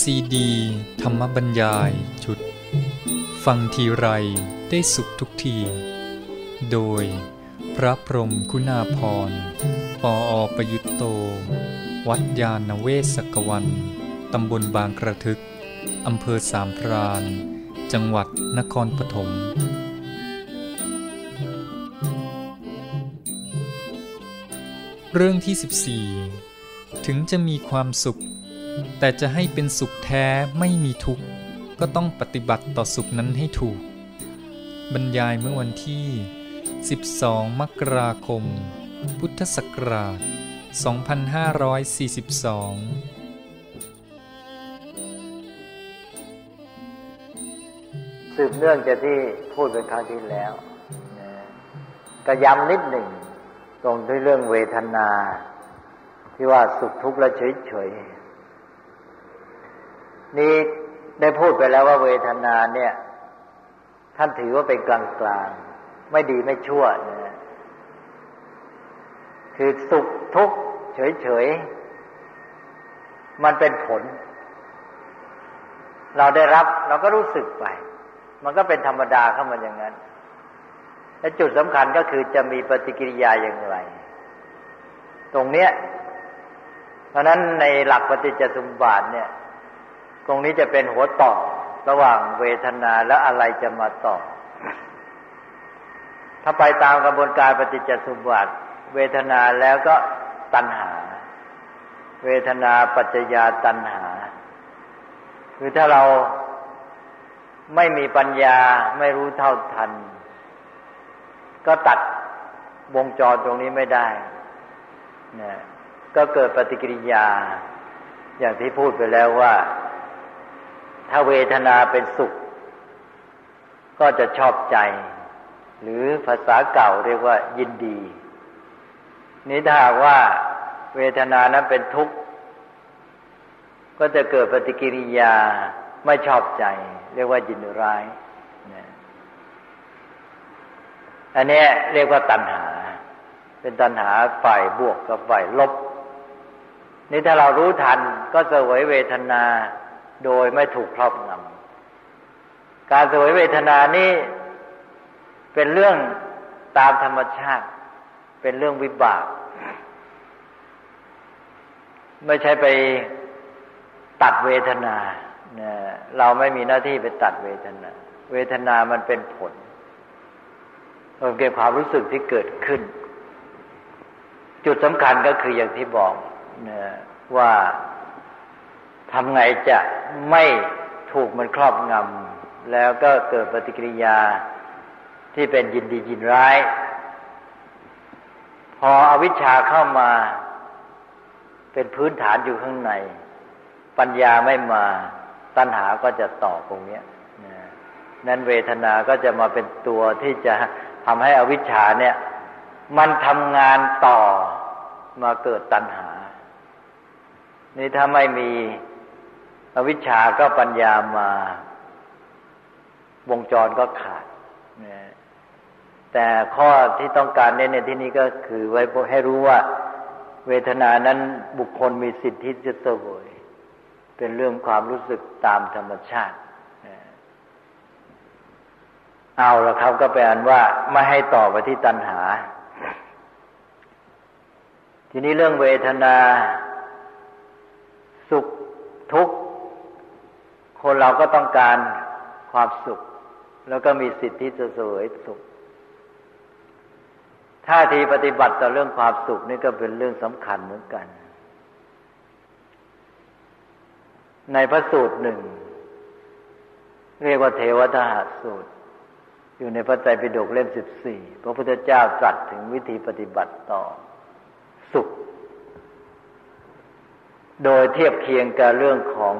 ซีดี ธรรมบรรยายชุด ฟังทีไรได้สุขทุกที โดยพระพรมคุณาพรปออประยุตโต วัดยาณเวศกวัน ตำบลบางกระทึก อำเภอสามพรานจังหวัดนครปฐมเรื่องที่ 14 ถึงจะมีความสุข แต่จะให้เป็นสุขแท้ไม่มีทุกข์ก็ต้องปฏิบัติต่อสุขนั้นให้ถูก บรรยายเมื่อวันที่ 12 มกราคม พุทธศักราช 2542สืบเนื่องจากที่พูดไปคราวที่แล้วนะก็ย้ำนิดหนึ่ง ตรงที่เรื่องเวทนา ที่ว่าสุขทุกข์และเฉยเฉย นี่ได้พูดไปแล้วว่าเวทนาเนี่ย ท่านถือว่าเป็นกลางกลางๆไม่ดีไม่ชั่วนะคือสุขทุกข์เฉยเฉยๆ มันเป็นผล เราได้รับเราก็รู้สึกไป มันก็เป็นธรรมดาเข้ามาอย่างนั้น และจุดสำคัญก็คือจะมีปฏิกิริยาอย่างไร ตรงเนี้ย เพราะนั้นในหลักปฏิจจสมบาทเนี่ย ตรงนี้จะเป็นหัวต่อ ระหว่างเวทนาแล้วอะไรจะมาต่อ ถ้าไปตามกระบวนการปฏิจจสมบาทเวทนาแล้วก็ตัณหา เวทนาปัจจยาตัณหา คือถ้าเราไม่มีปัญญาไม่รู้เท่าทัน ก็ตัดวงจรตรงนี้ไม่ได้นะก็เกิดปฏิกิริยา อย่างที่พูดไปแล้วว่า ถ้าเวทนาเป็นสุข ก็จะชอบใจ หรือภาษาเก่าเรียกว่ายินดี นี้ถ้าว่าเวทนานั้นเป็นทุกข์ ก็จะเกิดปฏิกิริยาไม่ชอบใจ เรียกว่ายินร้ายอันนี้เรียกว่าตัณหา เป็นตัณหาฝ่ายบวกกับฝ่ายลบ นี่ถ้าเรารู้ทันก็เสวยเวทนา โดยไม่ถูกครอบงำการสวยเวทนานี้เป็นเรื่องตามธรรมชาติ เป็นเรื่องวิบาก ไม่ใช่ไปตัดเวทนาเราไม่มีหน้าที่ไปตัดเวทนา เวทนามันเป็นผลมันเป็นความรู้สึกที่เกิดขึ้น จุดสำคัญก็คืออย่างที่บอกว่า ทำไงจะไม่ถูกมันครอบงำแล้วก็เกิดปฏิกิริยาที่เป็นยินดียินร้าย พออวิชชาเข้ามา เป็นพื้นฐานอยู่ข้างใน ปัญญาไม่มาตัณหาก็จะต่อตรงนี้นั้นเวทนาก็จะมาเป็นตัวที่จะทำให้อวิชชาเนี่ย มันทำงานต่อมาเกิดตัณหา นี่ถ้าไม่มี อวิชชาก็ปัญญามาวงจรก็ขาดแต่ข้อที่ต้องการเน้นในที่นี้ก็คือ ไว้ให้รู้ว่า เวทนานั้นบุคคลมีสิทธิที่จะเสวยเป็นเรื่องความรู้สึกตามธรรมชาติเอาละครับก็แปลว่าไม่ให้ต่อไปที่ตัณหา ทีนี้เรื่องเวทนา สุขทุกข์ คนเราก็ต้องการความสุข แล้วก็มีสิทธิจะสวยสุขท่าทีปฏิบัติต่อเรื่องความสุขนี่ก็เป็นเรื่องสำคัญเหมือนกัน ในพระสูตรหนึ่ง เรียกว่าเทวทหาสูตร อยู่ในพระไตรปิฎกเล่มสิบสี่พระพุทธเจ้าตรัสถึงวิธีปฏิบัติต่อสุข โดยเทียบเคียงกับเรื่องของ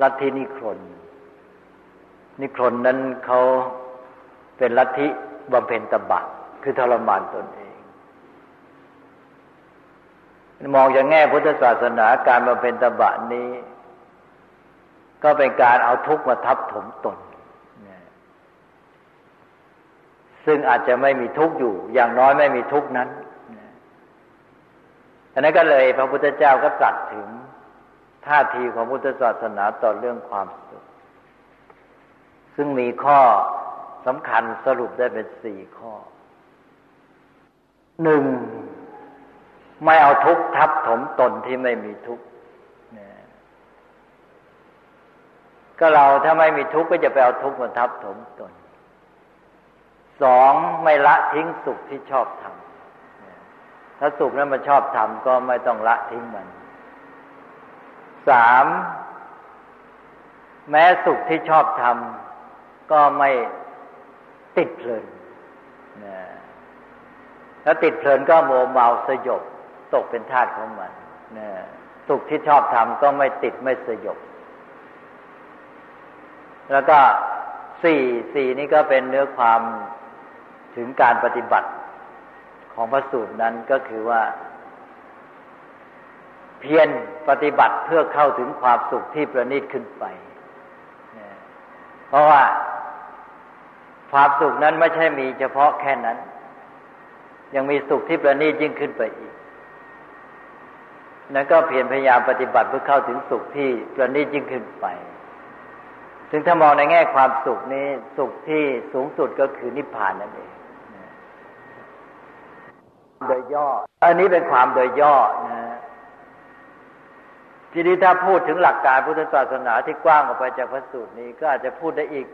ลัทธินิครนนิครนนั้นเขาเป็นลัทธิบำเพ็ญตบะคือทรมานตนเอง มองอย่างแง่พุทธศาสนาการบำเพ็ญตบะนี้ ก็เป็นการเอาทุกข์มาทับถมตน ซึ่งอาจจะไม่มีทุกข์อยู่ อย่างน้อยไม่มีทุกข์นั้นอันนั้นก็เลยพระพุทธเจ้าก็ตรัสถึง ท่าทีของพุทธศาสนาต่อเรื่องความสุข ซึ่งมีข้อสำคัญสรุปได้เป็นสี่ข้อหนึ่งไม่เอาทุกข์ทับถมตนที่ไม่มีทุกข์ก็เราถ้าไม่มีทุกข์ก็จะไปเอาทุกข์มาทับถมตนสองไม่ละทิ้งสุขที่ชอบทำถ้าสุขนั้นมันชอบทำก็ไม่ต้องละทิ้งมัน สามแม้สุขที่ชอบทำก็ไม่ติดเพลินถ้าติดเพลินก็โมเมาสยบตกเป็นทาสของมันนะสุขที่ชอบทำก็ไม่ติดไม่สยบ แล้วก็สี่สี่นี่ก็เป็นเนื้อความถึงการปฏิบัติของพระสูตรนั้นก็คือว่า เพียรปฏิบัติเพื่อเข้าถึงความสุขที่ประณีตขึ้นไป เพราะว่าความสุขนั้นไม่ใช่มีเฉพาะแค่นั้น ยังมีสุขที่ประณีตยิ่งขึ้นไปอีก นั้นก็เพียรพยายามปฏิบัติเพื่อเข้าถึงสุขที่ประณีตยิ่งขึ้นไป ถึงถ้ามองในแง่ความสุขนี้สุขที่สูงสุดก็คือนิพพานนั่นเอง โดยย่อ อันนี้เป็นความโดยย่อนะ ทีนี้ถ้าพูดถึงหลักการพุทธศาสนาที่กว้างออกไปจากพระสูตรนี้ก็อาจจะพูดได้อีก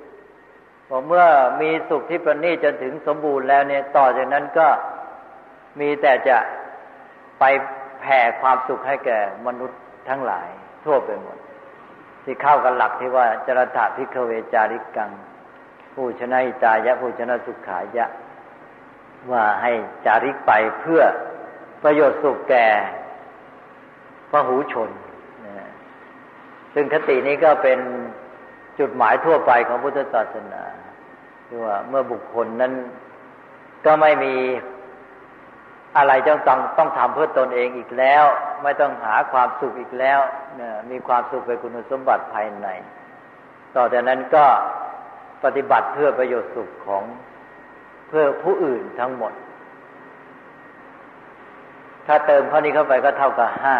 พอเมื่อมีสุขที่ประณีตจนถึงสมบูรณ์แล้วเนี่ยต่อจากนั้นก็มีแต่จะไปแผ่ความสุขให้แก่มนุษย์ทั้งหลาย ทั่วไปหมด ที่เข้ากันหลักที่ว่าจรถาพิกเวจาริกัง ผู้ชนะอิตายะ ผู้ชนะสุขายะ ว่าให้จาริกไปเพื่อประโยชน์สุขแก่พระหูชน ซึ่งคตินี้ก็เป็นจุดหมายทั่วไปของพุทธศาสนาคือว่าเมื่อบุคคลนั้นก็ไม่มีอะไรจะต้องต้องทำเพื่อตนเองอีกแล้ว ไม่ต้องหาความสุขอีกแล้วมีความสุขเป็นคุณสมบัติภายใน ต่อจากนั้นก็ปฏิบัติเพื่อประโยชน์สุขของเพื่อผู้อื่นทั้งหมด ถ้าเติมข้อนี้เข้าไปก็เท่ากับห้า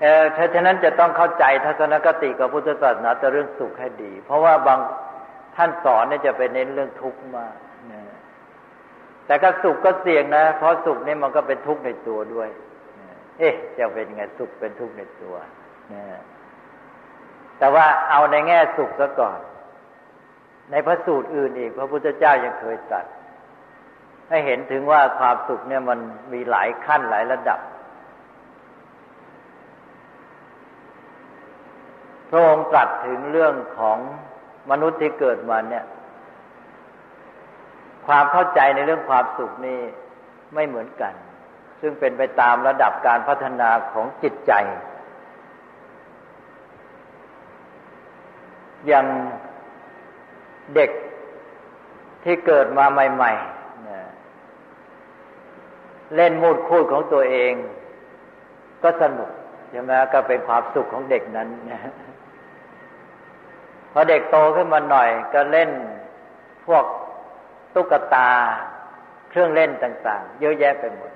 เออฉะนั้นจะต้องเข้าใจทัศนคติกับพุทธศาสนาแต่เรื่องสุขให้ดี เพราะว่าบางท่านสอนเนี่ยจะไปเน้นเรื่องทุกข์มากแต่ก็สุขก็เสี่ยงนะ เพราะสุขนี่มันก็เป็นทุกข์ในตัวด้วย เอ๊ะจะเป็นไงสุขเป็นทุกข์ในตัวนะแต่ว่าเอาในแง่สุขซะก่อน ในพระสูตรอื่นอีก พระพุทธเจ้ายังเคยตรัสให้เห็นถึงว่าความสุขเนี่ยมันมีหลายขั้นหลายระดับ พระองค์ตรัสถึงเรื่องของมนุษย์ที่เกิดมาเนี่ย ความเข้าใจในเรื่องความสุขนี่ไม่เหมือนกัน ซึ่งเป็นไปตามระดับการพัฒนาของจิตใจ อย่างเด็กที่เกิดมาใหม่ๆเล่นมูดคูดของตัวเอง ก็สนุกใช่ไหมก็เป็นความสุขของเด็กนั้น พอเด็กโตขึ้นมาหน่อย ก็เล่นพวกตุ๊กตา เครื่องเล่นต่าง ๆ เยอะแยะไปหมด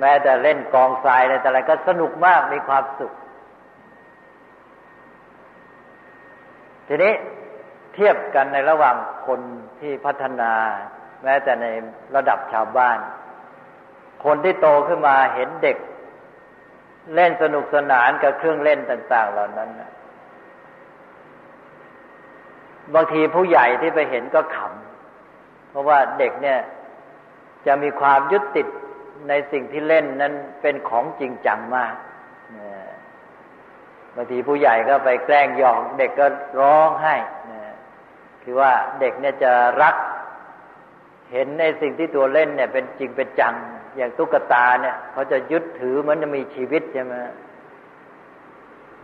แม้แต่เล่นกองทรายอะไรแต่อะไรก็สนุกมากมีความสุข ทีนี้เทียบกันในระหว่างคนที่พัฒนา แม้แต่ในระดับชาวบ้าน คนที่โตขึ้นมาเห็นเด็ก เล่นสนุกสนานกับเครื่องเล่นต่าง ๆ เหล่านั้น บางทีผู้ใหญ่ที่ไปเห็นก็ขำเพราะว่าเด็กเนี่ย จะมีความยึดติดในสิ่งที่เล่นนั้นเป็นของจริงจังมากบางทีผู้ใหญ่ก็ไปแกล้งหยอกเด็กก็ร้องไห้คือว่าเด็กเนี่ยจะรัก เห็นในสิ่งที่ตัวเล่นเนี่ย เป็นจริงเป็นจัง อย่างตุ๊กตาเนี่ยเขาจะยึดถือมันจะมีชีวิตใช่ไหม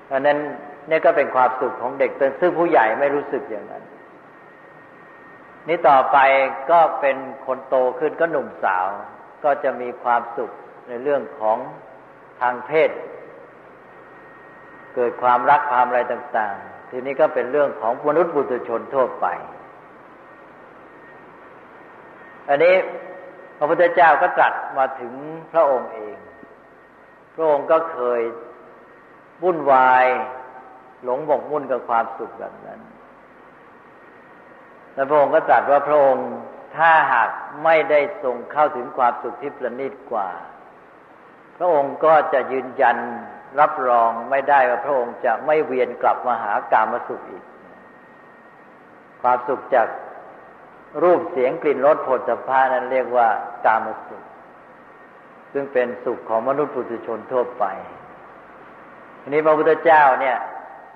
เพราะนั้น นี่ก็เป็นความสุขของเด็กซึ่งผู้ใหญ่ไม่รู้สึกอย่างนั้น นี่ต่อไปก็เป็นคนโตขึ้นก็หนุ่มสาว ก็จะมีความสุขในเรื่องของทางเพศ เกิดความรักความอะไรต่าง ๆ ทีนี้ก็เป็นเรื่องของมนุษย์บุตรชนทั่วไป อันนี้พระพุทธเจ้าก็ตรัสมาถึงพระองค์เอง พระองค์ก็เคยวุ่นวาย หลงบกมุ่นกับความสุขแบบนั้นแต่พระองค์ก็ตรัสว่าพระองค์ถ้าหากไม่ได้ทรงเข้าถึงความสุขที่ประณีตกว่า พระองค์ก็จะยืนยันรับรองไม่ได้ว่าพระองค์จะไม่เวียนกลับมาหากามสุขอีก ความสุขจากรูปเสียงกลิ่นรสผลสะพานั้นเรียกว่ากามสุข ซึ่งเป็นสุขของมนุษย์ปุถุชนทั่วไปทีนี้พระพุทธเจ้าเนี่ย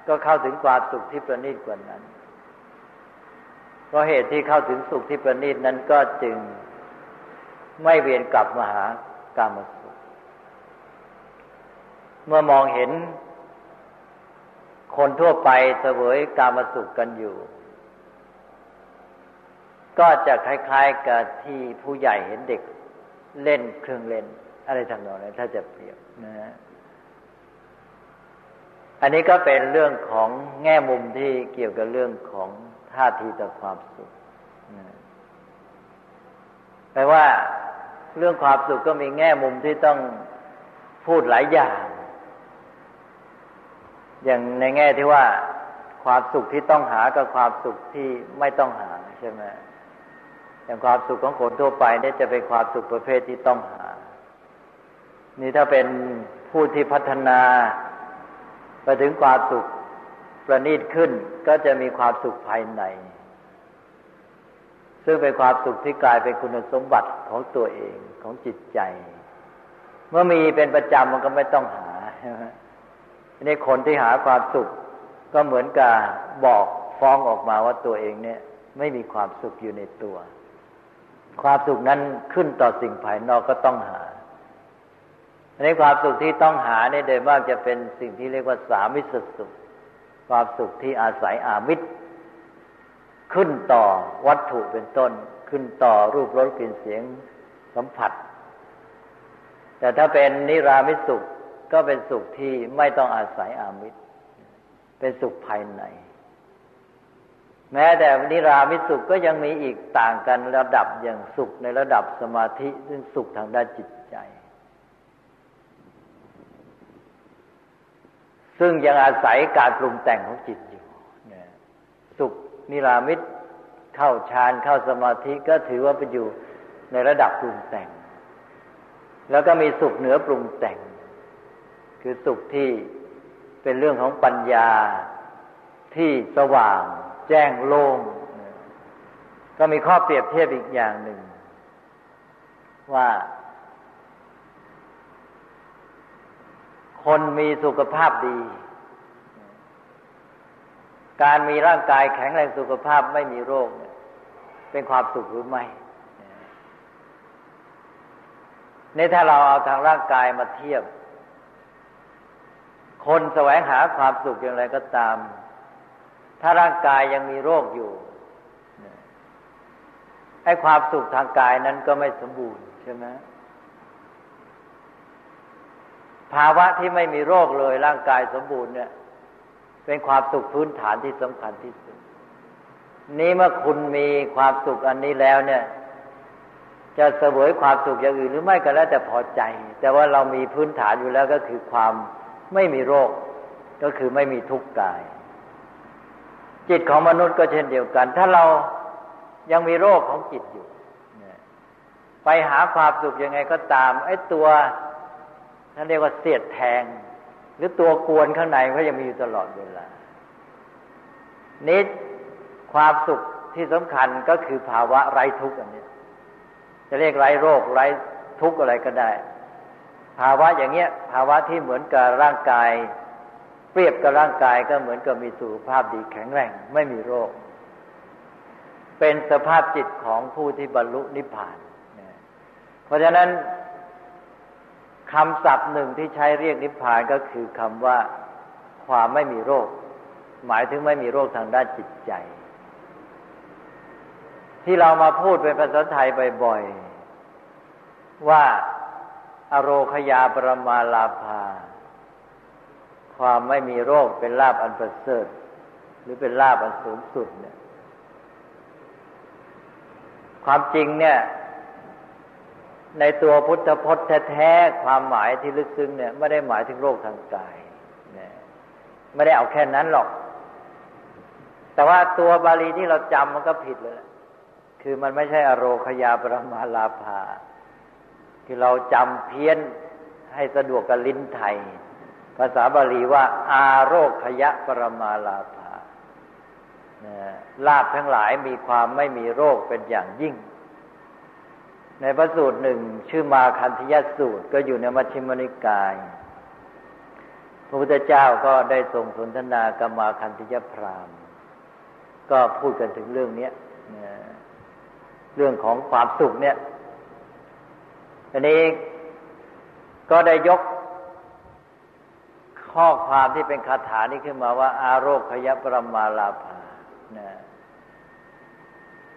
ก็เข้าถึงความสุขที่ประณีตกว่านั้น เพราะเหตุที่เข้าถึงสุขที่ประณีตนั้นก็จึงไม่เวียนกลับมาหากามสุข เมื่อมองเห็นคนทั่วไปเสวยกามสุขกันอยู่ ก็จะคล้าย ๆกับที่ผู้ใหญ่เห็นเด็กเล่นเครื่องเล่น อะไรทำนองนั้นถ้าจะเปรียบนะ อันนี้ก็เป็นเรื่องของแง่มุมที่เกี่ยวกับเรื่องของท่าทีต่อความสุขแปลว่าเรื่องความสุขก็มีแง่มุมที่ต้องพูดหลายอย่าง อย่างในแง่ที่ว่าความสุขที่ต้องหากับความสุขที่ไม่ต้องหาใช่ไหมอย่างความสุขของคนทั่วไปเนี่ยจะเป็นความสุขประเภทที่ต้องหา นี่ถ้าเป็นผู้ที่พัฒนา ไปถึงความสุขประณีตขึ้นก็จะมีความสุขภายใน ซึ่งเป็นความสุขที่กลายเป็นคุณสมบัติของตัวเองของจิตใจ เมื่อมีเป็นประจำมันก็ไม่ต้องหาใช่ไหมนี่คนที่หาความสุข ก็เหมือนกับบอกฟ้องออกมาว่าตัวเองเนี่ย ไม่มีความสุขอยู่ในตัว ความสุขนั้นขึ้นต่อสิ่งภายนอกก็ต้องหา ในความสุขที่ต้องหาเนี่ยโดยมากจะเป็นสิ่งที่เรียกว่าสามิสสุข ความสุขที่อาศัยอามิตร ขึ้นต่อวัตถุเป็นต้น ขึ้นต่อรูปรสกลิ่นเสียงสัมผัส แต่ถ้าเป็นนิรามิสุขก็เป็นสุขที่ไม่ต้องอาศัยอามิตร เป็นสุขภายใน แม้แต่นิรามิสุขก็ยังมีอีกต่างกันระดับอย่างสุขในระดับสมาธิซึ่งสุขทางด้านจิตใจ ซึ่งยังอาศัยการปรุงแต่งของจิตอยู่สุขนิรามิตเข้าฌานเข้าสมาธิก็ถือว่าไปอยู่ในระดับปรุงแต่ง แล้วก็มีสุขเหนือปรุงแต่ง คือสุขที่เป็นเรื่องของปัญญาที่สว่าง แจ้งโล่งก็มีข้อเปรียบเทียบอีกอย่างหนึ่ง ว่า คนมีสุขภาพดี การมีร่างกายแข็งแรงสุขภาพไม่มีโรค เป็นความสุขหรือไม่ในถ้าเราเอาทางร่างกายมาเทียบ คนแสวงหาความสุขอย่างไรก็ตาม ถ้าร่างกายยังมีโรคอยู่ให้ความสุขทางกายนั้นก็ไม่สมบูรณ์ใช่ไหม ภาวะที่ไม่มีโรคเลยร่างกายสมบูรณ์เนี่ย เป็นความสุขพื้นฐานที่สำคัญที่สุด นี้เมื่อคุณมีความสุขอันนี้แล้วเนี่ย จะเสวยความสุขอย่างอื่นหรือไม่ก็แล้วแต่พอใจ แต่ว่าเรามีพื้นฐานอยู่แล้วก็คือความไม่มีโรค ก็คือไม่มีทุกข์กาย จิตของมนุษย์ก็เช่นเดียวกัน ถ้าเรายังมีโรคของจิตอยู่ไปหาความสุขยังไงก็ตามไอ้ตัว นั่นเรียกว่าเสียดแทง หรือตัวกวนข้างในก็ยังมีอยู่ตลอดเวลานิดความสุขที่สำคัญก็คือภาวะไร้ทุกข์อันนี้ จะเรียกไร้โรคไร้ทุกข์อะไรก็ได้ ภาวะอย่างเงี้ย ภาวะที่เหมือนกับร่างกาย เปรียบกับร่างกายก็เหมือนกับมีสุขภาพดีแข็งแรงไม่มีโรค เป็นสภาพจิตของผู้ที่บรรลุนิพพาน เพราะฉะนั้น คำศัพท์หนึ่งที่ใช้เรียกนิพพานก็คือคำว่าความไม่มีโรค หมายถึงไม่มีโรคทางด้านจิตใจ ที่เรามาพูดเป็นภาษาไทยบ่อยๆว่าอโรคยาปรมาลาภา ความไม่มีโรคเป็นลาบอันประเสริฐ หรือเป็นลาบอันสูงสุดเนี่ย ความจริงเนี่ย ในตัวพุทธพจน์แท้ๆความหมายที่ลึกซึ้งเนี่ยไม่ได้หมายถึงโรคทางกายนไม่ได้เอาแค่นั้นหรอก แต่ว่าตัวบาลีที่เราจำมันก็ผิดเลยคือมันไม่ใช่อโรคยาปรมาลาภาคือเราจำเพี้ยนให้สะดวกกับลิ้นไทย ภาษาบาลีว่า อาโรคยะปรมาลาภาลาบทั้งหลายมีความไม่มีโรคเป็นอย่างยิ่ง ในพระสูตรหนึ่งชื่อมาคันธยสูตร ก็อยู่ในมัชฌิมนิกาย พระพุทธเจ้าก็ได้ทรงสนทนากับมาคันธิยพรามก็พูดกันถึงเรื่องนี้เรื่องของความสุขเนี่ยอันนี้ก็ได้ยกข้อความที่เป็นคาถานี้ขึ้นมาว่า อาโรคยปรมาลาภา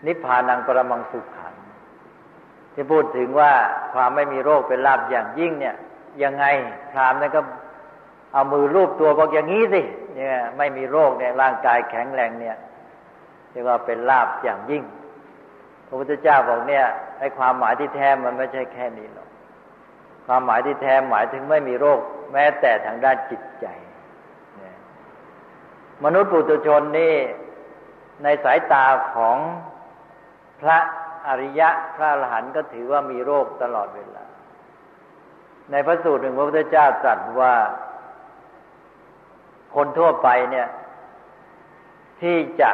นิพพานังปรมังสุขขัง ที่พูดถึงว่าความไม่มีโรคเป็นลาบอย่างยิ่งเนี่ยยังไงพรามนั้นก็เอามือรูปตัวบอกอย่างนี้สิเนี่ยไม่มีโรคเนี่ยร่างกายแข็งแรงเนี่ยเรียกว่าเป็นลาบอย่างยิ่ง พระพุทธเจ้าบอกเนี่ยไอ้ความหมายที่แท้มันไม่ใช่แค่นี้หรอกความหมายที่แท้หมายถึงไม่มีโรค แม้แต่ทางด้านจิตใจมนุษย์ปุถุชนนี่ในสายตาของพระ อริยะพระอรหันต์ก็ถือว่ามีโรคตลอดเวลา ในพระสูตรหนึ่งพระพุทธเจ้าตรัสว่า คนทั่วไปเนี่ย ที่จะ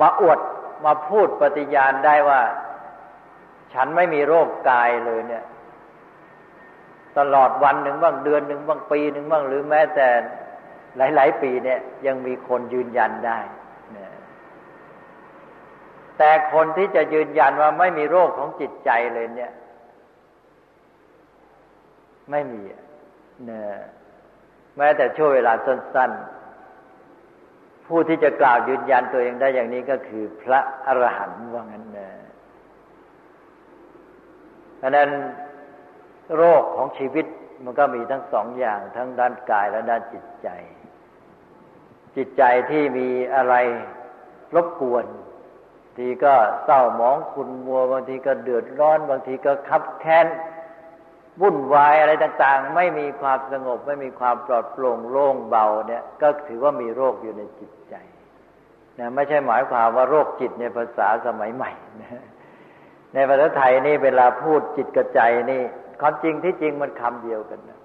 มาอวดมาพูดปฏิญาณได้ว่า ฉันไม่มีโรคกายเลยเนี่ย ตลอดวันหนึ่งบ้างเดือนหนึ่งบ้างปีหนึ่งบ้างหรือแม้แต่หลาย ๆ ปีเนี่ย ยังมีคนยืนยันได้ แต่คนที่จะยืนยันว่าไม่มีโรคของจิตใจเลยเนี่ย ไม่มีเนี่ยแม้แต่ช่วงเวลาสั้นๆ ผู้ที่จะกล่าวยืนยันตัวเองได้อย่างนี้ก็คือ พระอรหันต์ว่างั้นนะเพราะนั้นโรคของชีวิตมันก็มีทั้งสองอย่าง ทั้งด้านกายและด้านจิตใจ จิตใจที่มีอะไรรบกวน ทีก็เศร้าหมองขุนมัวบางทีก็เดือดร้อน บางทีก็คับแค้นวุ่นวายอะไรต่างๆ ไม่มีความสงบ ไม่มีความปลอดโปร่งโล่งเบาเนี่ย ก็ถือว่ามีโรคอยู่ในจิตใจนะไม่ใช่หมายความว่าโรคจิตในภาษาสมัยใหม่นะในภาษาไทยนี่เวลาพูดจิตกระใจนี่ ความจริงที่จริงมันคำเดียวกันนะ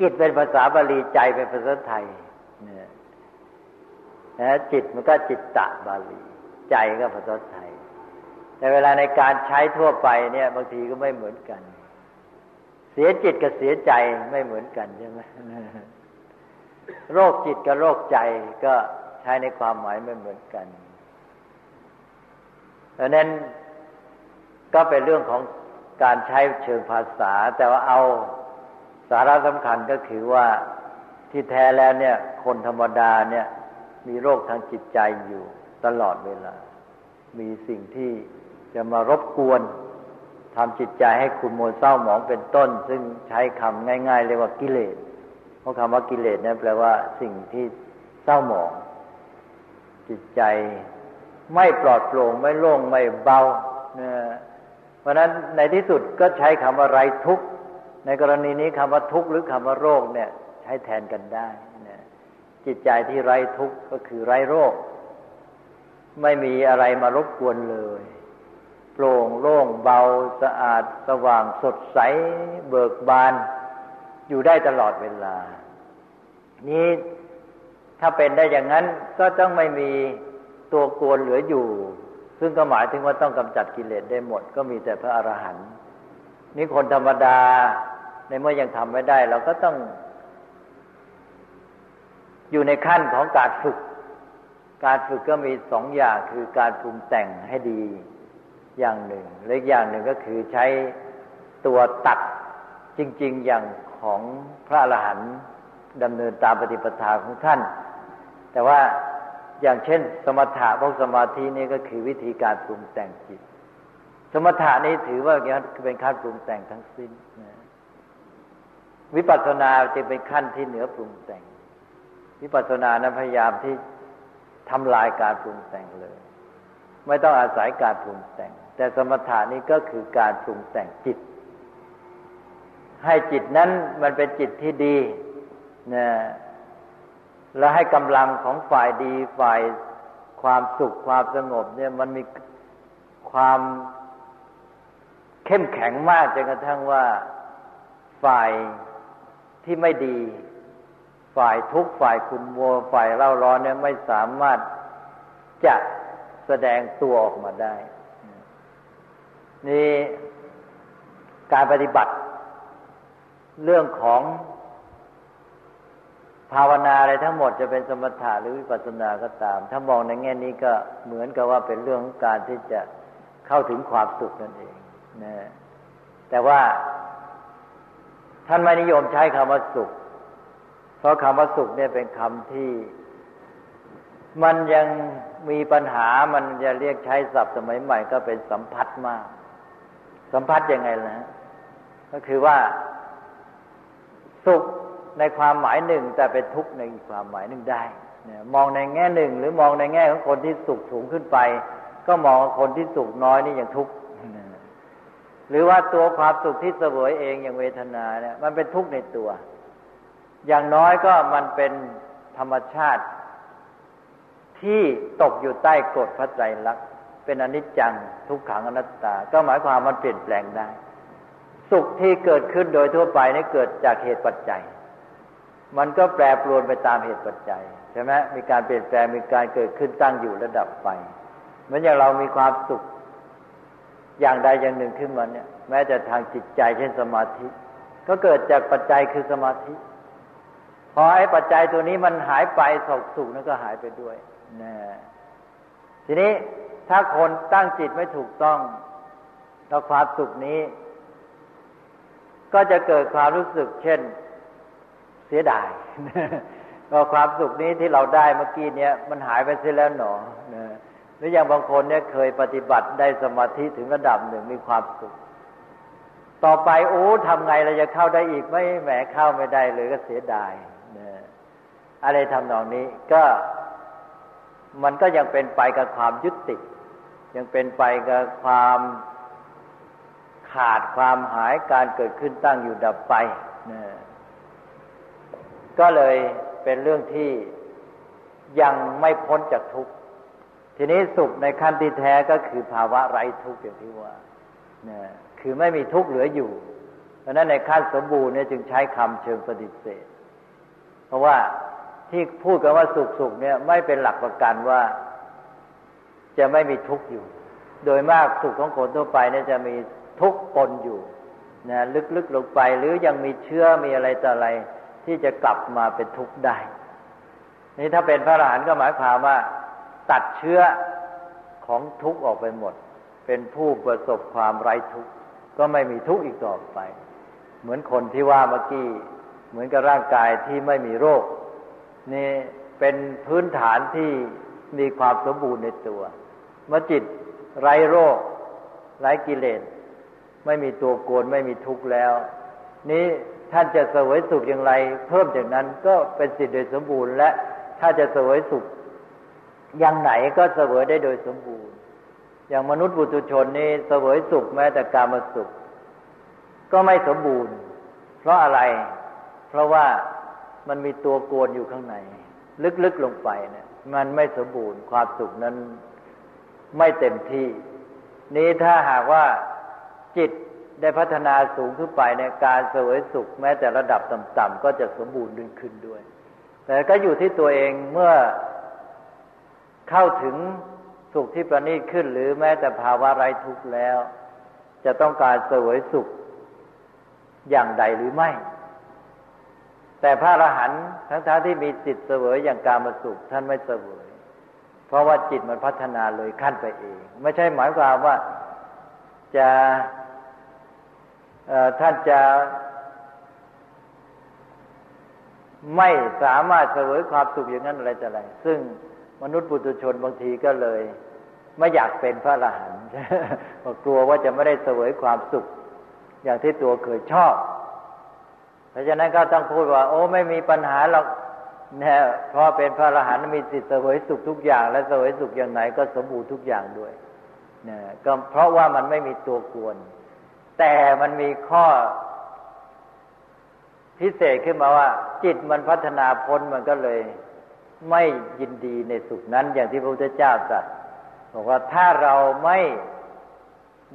จิตเป็นภาษาบาลีใจเป็นภาษาไทยนะจิตมันก็จิตตะบาลี ใจก็ภาษาไทย แต่เวลาในการใช้ทั่วไปเนี่ย บางทีก็ไม่เหมือนกัน เสียจิตกับเสียใจไม่เหมือนกันใช่ไหมโรคจิตกับโรคใจก็ใช้ในความหมายไม่เหมือนกันดังนั้นก็เป็นเรื่องของการใช้เชิงภาษา แต่ว่าเอาสาระสำคัญก็คือว่าที่แท้แล้วเนี่ย คนธรรมดาเนี่ย มีโรคทางจิตใจอยู่ ตลอดเวลา มีสิ่งที่จะมารบกวนทำจิตใจให้คุณโมเศร้าหมองเป็นต้น ซึ่งใช้คำง่าย ๆ เรียกว่ากิเลส เพราะคำว่ากิเลสนั่นแปลว่าสิ่งที่เศร้าหมอง จิตใจไม่ปลอดโปร่งไม่โล่งไม่เบาเพราะนั้นในที่สุดก็ใช้คำว่าไรทุกข์ ในกรณีนี้คำว่าทุกข์หรือคำว่าโรคเนี่ย ใช้แทนกันได้จิตใจที่ไรทุกข์ก็คือไรโรค ไม่มีอะไรมารบกวนเลย โปร่งโล่งเบาสะอาดสว่างสดใส เบิกบาน อยู่ได้ตลอดเวลา นี้ถ้าเป็นได้อย่างนั้นก็ต้องไม่มีตัวกวนเหลืออยู่ ซึ่งก็หมายถึงว่าต้องกำจัดกิเลสได้หมด ก็มีแต่พระอรหันต์นี่คนธรรมดาในเมื่อยังทำไม่ได้ เราก็ต้อง อยู่ในขั้นของการฝึก การฝึกก็มีสองอย่างคือการปรุงแต่งให้ดีอย่างหนึ่งเล็กอย่างหนึ่งก็คือใช้ตัวตัดจริง ๆ อย่างของพระอรหันต์ดำเนินตามปฏิปทาของท่าน แต่ว่าอย่างเช่น สมถะพวกสมาธินี่ก็คือวิธีการปรุงแต่งจิต สมถะนี้ถือว่าเป็นขั้นปรุงแต่งทั้งสิ้นวิปัสสนาจะเป็นขั้นที่เหนือปรุงแต่ง วิปัสสนานั้นพยายามที่ ทำลายการปรุงแต่งเลย ไม่ต้องอาศัยการปรุงแต่ง แต่สมถานี้ก็คือการปรุงแต่งจิต ให้จิตนั้นมันเป็นจิตที่ดีนะและให้กำลังของฝ่ายดีฝ่ายความสุขความสงบ เนี่ยมันมีความเข้มแข็งมากจนกระทั่งว่าฝ่ายที่ไม่ดี ฝ่ายทุกฝ่ายขุนมัวฝ่ายเล่าร้อนเนี่ยไม่สามารถจะแสดงตัวออกมาได้ นี่การปฏิบัติ เรื่องของภาวนาอะไรทั้งหมดจะเป็นสมถะหรือวิปัสสนาก็ตาม ถ้ามองในแง่นี้ก็เหมือนกับว่าเป็นเรื่องของการที่จะเข้าถึงความสุขนั่นเองนะแต่ว่าท่านไม่นิยมใช้คำว่าสุข เพราะคำว่าสุขเนี่ยเป็นคำที่ มันยังมีปัญหามันจะเรียกใช้ศัพท์สมัยใหม่ก็เป็นสัมผัสมาก สัมผัสยังไงล่ะก็คือว่า สุขในความหมายหนึ่ง แต่เป็นทุกข์ในอีกความหมายหนึ่งได้เนี่ยมองในแง่หนึ่ง หรือมองในแง่ของคนที่สุขสูงขึ้นไป ก็มองคนที่สุขน้อยนี่ยังทุกข์หรือว่าตัวความสุขที่เสวยเองอย่างเวทนาเนี่ย มันเป็นทุกข์ในตัว อย่างน้อยก็มันเป็นธรรมชาติ ที่ตกอยู่ใต้กฎพระไตรลักษณ์เป็นอนิจจังทุกขังอนัตตา ก็หมายความมันเปลี่ยนแปลงได้ สุขที่เกิดขึ้นโดยทั่วไปนี่เกิดจากเหตุปัจจัย มันก็แปรปรวนไปตามเหตุปัจจัยใช่ไหมมีการเปลี่ยนแปลงมีการเกิดขึ้นตั้งอยู่ระดับไปเหมือนอย่างเรามีความสุข อย่างใดอย่างหนึ่งขึ้นมาเนี่ย แม้จะทางจิตใจเช่นสมาธิ ก็เกิดจากปัจจัยคือสมาธิ พอไอ้ปัจจัยตัวนี้มันหายไปสกสุขนั่นก็หายไปด้วยนะทีนี้ถ้าคนตั้งจิตไม่ถูกต้องต่อความสุขนี้ ก็จะเกิดความรู้สึก เช่น เสียดายก็ความสุขนี้ที่เราได้เมื่อกี้เนี้ยมันหายไปเสียแล้วหนอนะหรืออย่างบางคนเนี่ยเคยปฏิบัติได้สมาธิถึงระดับหนึ่งมีความสุข ต่อไปโอ้ทำไงเราจะเข้าได้อีกไม่แหมเข้าไม่ได้เลยก็เสียดาย อะไรทำนองนี้ก็มันก็ยังเป็นไปกับความยึดติ ยังเป็นไปกับความขาดความหายการเกิดขึ้นตั้งอยู่ดับไปนี่ยก็เลยเป็นเรื่องที่ยังไม่พ้นจากทุกข์ทีนี้สุขในขั้นที่แท้ก็คือภาวะไร้ทุกข์อย่างที่ว่าคือไม่มีทุกข์เหลืออยู่ เพราะนั้นในขั้นสมบูรณ์เนี่ยจึงใช้คำเชิงปฏิเสธ เพราะว่า ที่พูดกันว่าสุขสุขเนี่ย ไม่เป็นหลักประกันว่า จะไม่มีทุกข์อยู่ โดยมากสุขของคนทั่วไปเนี่ยจะมีทุกข์ปนอยู่นะลึกๆลงไปหรือยังมีเชื้อมีอะไรต่ออะไร ที่จะกลับมาเป็นทุกข์ได้ นี่ถ้าเป็นพระอรหันต์ก็หมายความว่า ตัดเชื้อของทุกข์ออกไปหมด เป็นผู้ประสบความไร้ทุกข์ก็ไม่มีทุกข์อีกต่อไป เหมือนคนที่ว่าเมื่อกี้เหมือนกับร่างกายที่ไม่มีโรค นี่เป็นพื้นฐานที่มีความสมบูรณ์ในตัวเมื่อจิตไร้โรค ไร้กิเลสไม่มีตัวโกนไม่มีทุกข์แล้ว นี้ท่านจะเสวยสุขอย่างไร เพิ่มจากนั้นก็เป็นสิทธิโดยสมบูรณ์ และถ้าจะเสวยสุขอย่างไหนก็เสวยได้โดยสมบูรณ์ อย่างมนุษย์บุตุชนนี่เสวยสุขแม้แต่กามสุข ก็ไม่สมบูรณ์ เพราะอะไร เพราะว่า มันมีตัวโกนอยู่ข้างใน ลึกๆลงไปเนี่ย มันไม่สมบูรณ์ความสุขนั้นไม่เต็มที่ นี้ถ้าหากว่าจิตได้พัฒนาสูงขึ้นไปในการเสวยสุข แม้แต่ระดับต่ำๆก็จะสมบูรณ์ดึงขึ้นด้วย แต่ก็อยู่ที่ตัวเองเมื่อเข้าถึงสุขที่ประณีตขึ้น หรือแม้แต่ภาวะไร้ทุกข์แล้ว จะต้องการเสวยสุขอย่างใดหรือไม่ แต่พระอรหันต์ทั้งๆทที่มีสิทธิ์เสวยอย่างการมาสุขท่านไม่เสวย เพราะว่าจิตมันพัฒนาเลยขั้นไปเอง ไม่ใช่หมายความว่าจะท่านจะไม่สามารถเสวยความสุขอย่างนั้นอะไรแต่ไร ซึ่งมนุษย์ปุถุชนบางทีก็เลย ไม่อยากเป็นพระอรหันต์กลัวว่าจะไม่ได้เสวยความสุข อย่างที่ตัวเคยชอบ ราะฉะนั้นก็ต้องพูดว่า โอ้ไม่มีปัญหาหรอกนะเพราะเป็นพระอรหันต์มีสิทธิ์เสวยสุขทุกอย่าง และเสวยสุขอย่างไหนก็สมบูรณ์ทุกอย่างด้วยนะก็เพราะว่ามันไม่มีตัวกวน แต่มันมีข้อ พิเศษขึ้นมาว่า จิตมันพัฒนาพ้นมันก็เลย ไม่ยินดีในสุขนั้น อย่างที่พระพุทธเจ้าตรัสบอกว่าถ้าเราไม่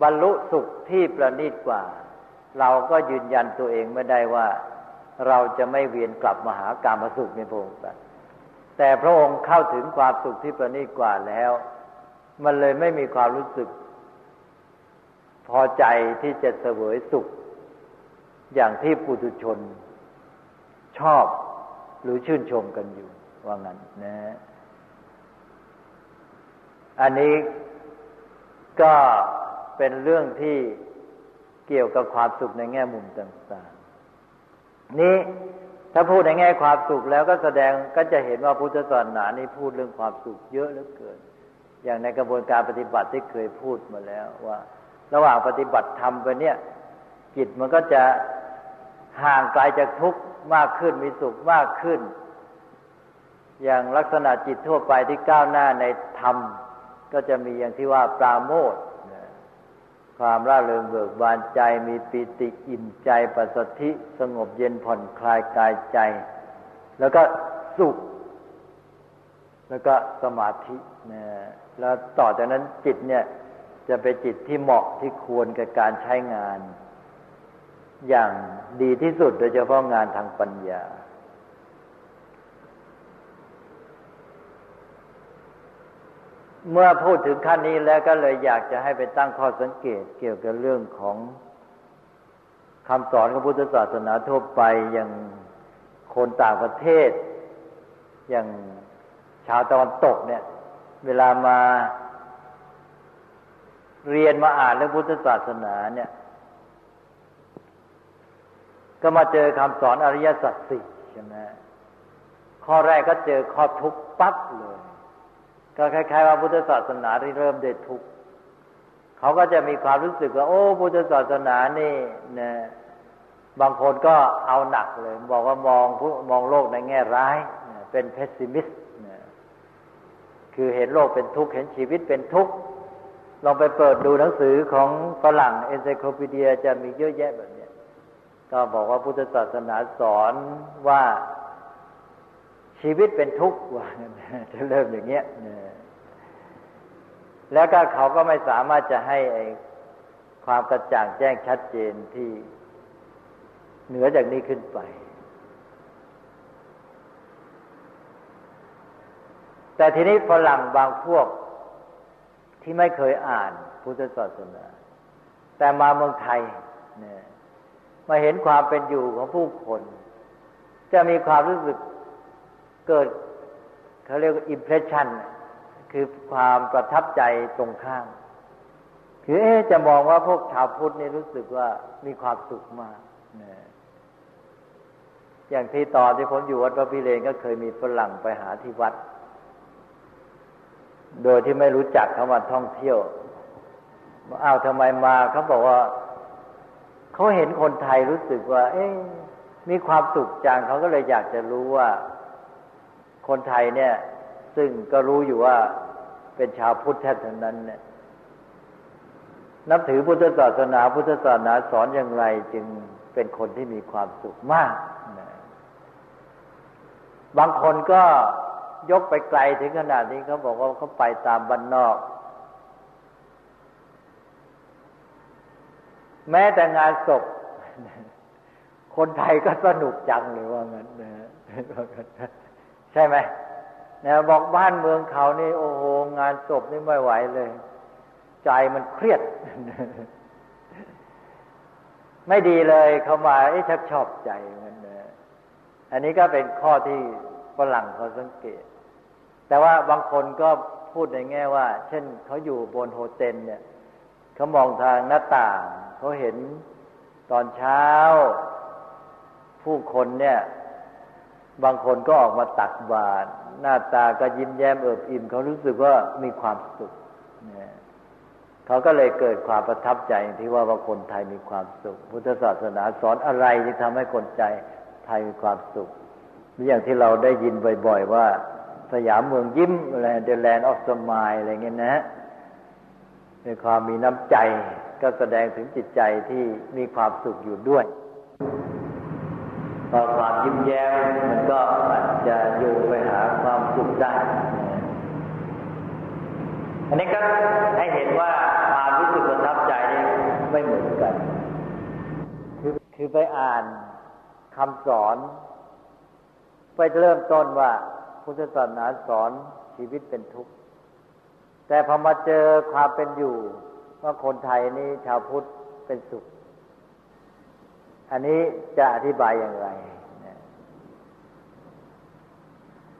บรรลุสุขที่ประณีตกว่า เราก็ยืนยันตัวเองไม่ได้ว่า เราจะไม่เวียนกลับมาหากามสุขในพระองค์แต่พระองค์เข้าถึงความสุขที่ประณีตกว่าแล้ว มันเลยไม่มีความรู้สึก พอใจที่จะเสวยสุข อย่างที่ปุถุชน ชอบหรือชื่นชมกันอยู่ ว่างั้นนะ อันนี้ก็เป็นเรื่องที่ เกี่ยวกับความสุขในแง่มุมต่างๆ นี้ถ้าพูดในแง่ความสุขแล้วก็แสดงก็จะเห็นว่าพุทธศาสนานี้พูดเรื่องความสุขเยอะเหลือเกิน อย่างในกระบวนการปฏิบัติที่เคยพูดมาแล้วว่า ระหว่างปฏิบัติธรรมไปเนี่ย จิตมันก็จะห่างไกลจากทุกข์มากขึ้นมีสุขมากขึ้น อย่างลักษณะจิตทั่วไปที่ก้าวหน้าในธรรม ก็จะมีอย่างที่ว่าปราโมท ความร่าเริงเบิกบานใจ มีปิติอิ่มใจปัสสธิสงบเย็นผ่อนคลายกายใจ แล้วก็สุข แล้วก็สมาธินะแล้วต่อจากนั้นจิตเนี่ยจะเป็นจิตที่เหมาะที่ควรกับการใช้งาน อย่างดีที่สุดโดยเฉพาะงานทางปัญญา เมื่อพูดถึงขั้นนี้แล้วก็เลยอยากจะให้ไปตั้งข้อสังเกตเกี่ยวกับเรื่องของคำสอนของพุทธศาสนาทั่วไปอย่างคนต่างประเทศ อย่างชาวตะวันตกเนี่ย เวลามาเรียนมาอ่านเรื่องพุทธศาสนาเนี่ย ก็มาเจอคำสอนอริยสัจสี่ใช่ไหมข้อแรกก็เจอข้อทุกข์ปั๊บเลย ก็คล้ายๆว่าพุทธศาสนาที่เริ่มเด็ดทุกเขาก็จะมีความรู้สึกว่า โอ้พุทธศาสนานี่นะบางคนก็เอาหนักเลย บอกว่ามองมองโลกในแง่ร้ายเป็นเพสซิมิสต์คือเห็นโลกเป็นทุกข์เห็นชีวิตเป็นทุกข์ลองไปเปิดดูหนังสือของฝรั่งเอนไซโคลปีเดียจะมีเยอะแยะแบบนี้ก็บอกว่าพุทธศาสนาสอนว่า ชีวิตเป็นทุกข์ว่าจะเริ่มอย่างเงี้ยแล้วก็เขาก็ไม่สามารถจะให้ความกระจ่างแจ้งชัดเจนที่เหนือจากนี้ขึ้นไป แต่ทีนี้ฝรั่งบางพวกที่ไม่เคยอ่านพุทธศาสนา แต่มาเมืองไทยเนี่ยมาเห็นความเป็นอยู่ของผู้คน จะมีความรู้สึก เกิดเขาเรียกว่าอิมเพรสชันคือความประทับใจตรงข้ามคือเอ๊จะมองว่าพวกชาวพุทธนี่รู้สึกว่ามีความสุขมากอย่างที่ตอนที่ผมอยู่วัดพระพิเรนก็เคยมีฝรั่งไปหาที่วัด โดยที่ไม่รู้จักเขามาท่องเที่ยวอ้าวทำไมมาเขาบอกว่าเขาเห็นคนไทยรู้สึกว่า เอ๊มีความสุขจังเขาก็เลยอยากจะรู้ว่า คนไทยเนี่ย ซึ่งก็รู้อยู่ว่าเป็นชาวพุทธแท้ทั้งนั้นเนี่ยนับถือพุทธศาสนาพุทธศาสนาสอนอย่างไรจึงเป็นคนที่มีความสุขมาก บางคนก็ยกไปไกลถึงขนาดนี้เขาบอกว่าเขาไปตามบ้านนอก แม้แต่งานศพคนไทยก็สนุกจังเลยว่างั้นนะ ใช่ไหมเนี่ยบอกบ้านเมืองเขานี่โอ้โหงานศพนี่ไม่ไหวเลย ใจมันเครียด ไม่ดีเลยเขามาไอ้ชักชอบใจมันนอันนี้ก็เป็นข้อที่ฝรั่งเขาสังเกต แต่ว่าบางคนก็พูดในแง่ว่า เช่นเขาอยู่บนโฮเทลเนี่ยเขามองทางหน้าต่างเขาเห็นตอนเช้า ผู้คนเนี่ย บางคนก็ออกมาตักบาตรหน้าตาก็ยิ้มแย้มเอิบอิ่มเขารู้สึกว่ามีความสุขเนี่ยเขาก็เลยเกิดความประทับใจที่ว่าว่าคนไทยมีความสุข พุทธศาสนาสอนอะไรที่ทำให้คนใจไทยมีความสุขอย่างที่เราได้ยินบ่อยๆว่า สยามเมืองยิ้มอะไร The Land of Smile อะไรเงี้ยนะฮะในความมีน้ำใจก็แสดงถึงจิตใจที่มีความสุขอยู่ด้วย พอความยิ้มแย้มมันก็อาจจะโยงไปหาความสุขได้อันนี้ก็ให้เห็นว่าความรู้สึกประทับใจนี่ไม่เหมือนกัน คือคือไปอ่านคำสอน ไปเริ่มต้นว่าพุทธศาสนาสอนชีวิตเป็นทุกข์ แต่พอมาเจอความเป็นอยู่ว่าคนไทยนี่ชาวพุทธเป็นสุข อันนี้จะอธิบายอย่างไร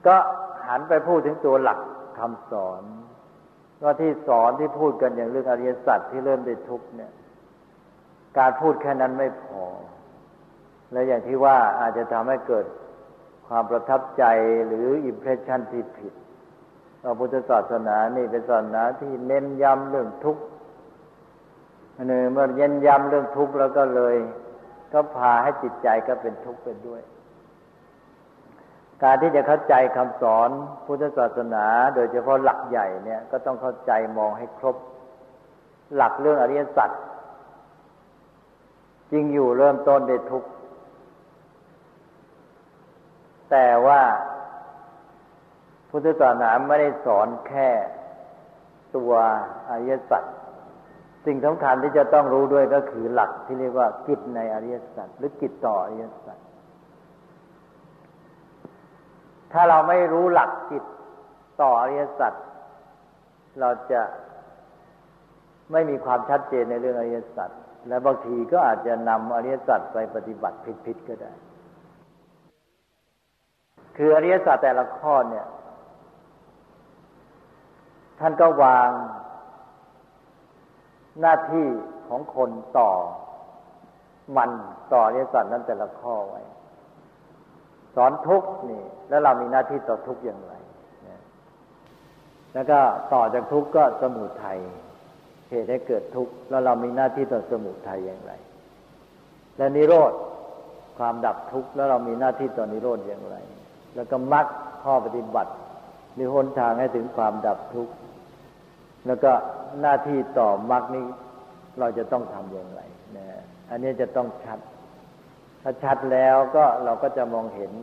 ก็หันไปพูดถึงตัวหลักคำสอนว่าที่สอนที่พูดกันอย่างเรื่องอริยสัจที่เริ่มได้ทุกเนี่ย การพูดแค่นั้นไม่พอ และอย่างที่ว่าอาจจะทำให้เกิดความประทับใจหรืออิมเพรสชันที่ผิดพระพุทธศาสนานี่เป็นศาสนาที่เน้นย้ำเรื่องทุกข์เนื่อเมื่อเน้นย้ำเรื่องทุกข์แล้วก็เลย ก็พาให้จิตใจก็เป็นทุกข์ไปด้วย การที่จะเข้าใจคำสอนพุทธศาสนา โดยเฉพาะหลักใหญ่เนี่ยก็ต้องเข้าใจมองให้ครบ หลักเรื่องอริยสัจจริงอยู่เริ่มต้นในทุกข์แต่ว่าพุทธศาสนาไม่ได้สอนแค่ตัวอริยสัจ สิ่งสำคัญที่จะต้องรู้ด้วยก็คือหลักที่เรียกว่ากิจในอริยสัจหรือกิจต่ออริยสัจถ้าเราไม่รู้หลักกิจต่ออริยสัจเราจะไม่มีความชัดเจนในเรื่องอริยสัจและบางทีก็อาจจะนำอริยสัจไปปฏิบัติผิดๆก็ได้ คืออริยสัจแต่ละข้อเนี่ย ท่านก็วาง หน้าที่ของคนต่อ มันต่ออริยสัจนั้นแต่ละข้อไว้ สอนทุกนี่ แล้วเรามีหน้าที่ต่อทุกอย่างไรแล้วก็ต่อจากทุกก็สมุทัยเหตุให้เกิดทุกข์แล้วเรามีหน้าที่ต่อสมุทัยอย่างไร และนิโรธความดับทุกข์แล้วเรามีหน้าที่ต่อนิโรธอย่างไร แล้วก็มรรคข้อปฏิบัติมีหนทางให้ถึงความดับทุกข์ แล้วก็หน้าที่ต่อมรรคนี้ เราจะต้องทำอย่างไรนะอันนี้จะต้องชัด ถ้าชัดแล้วก็เราก็จะมองเห็น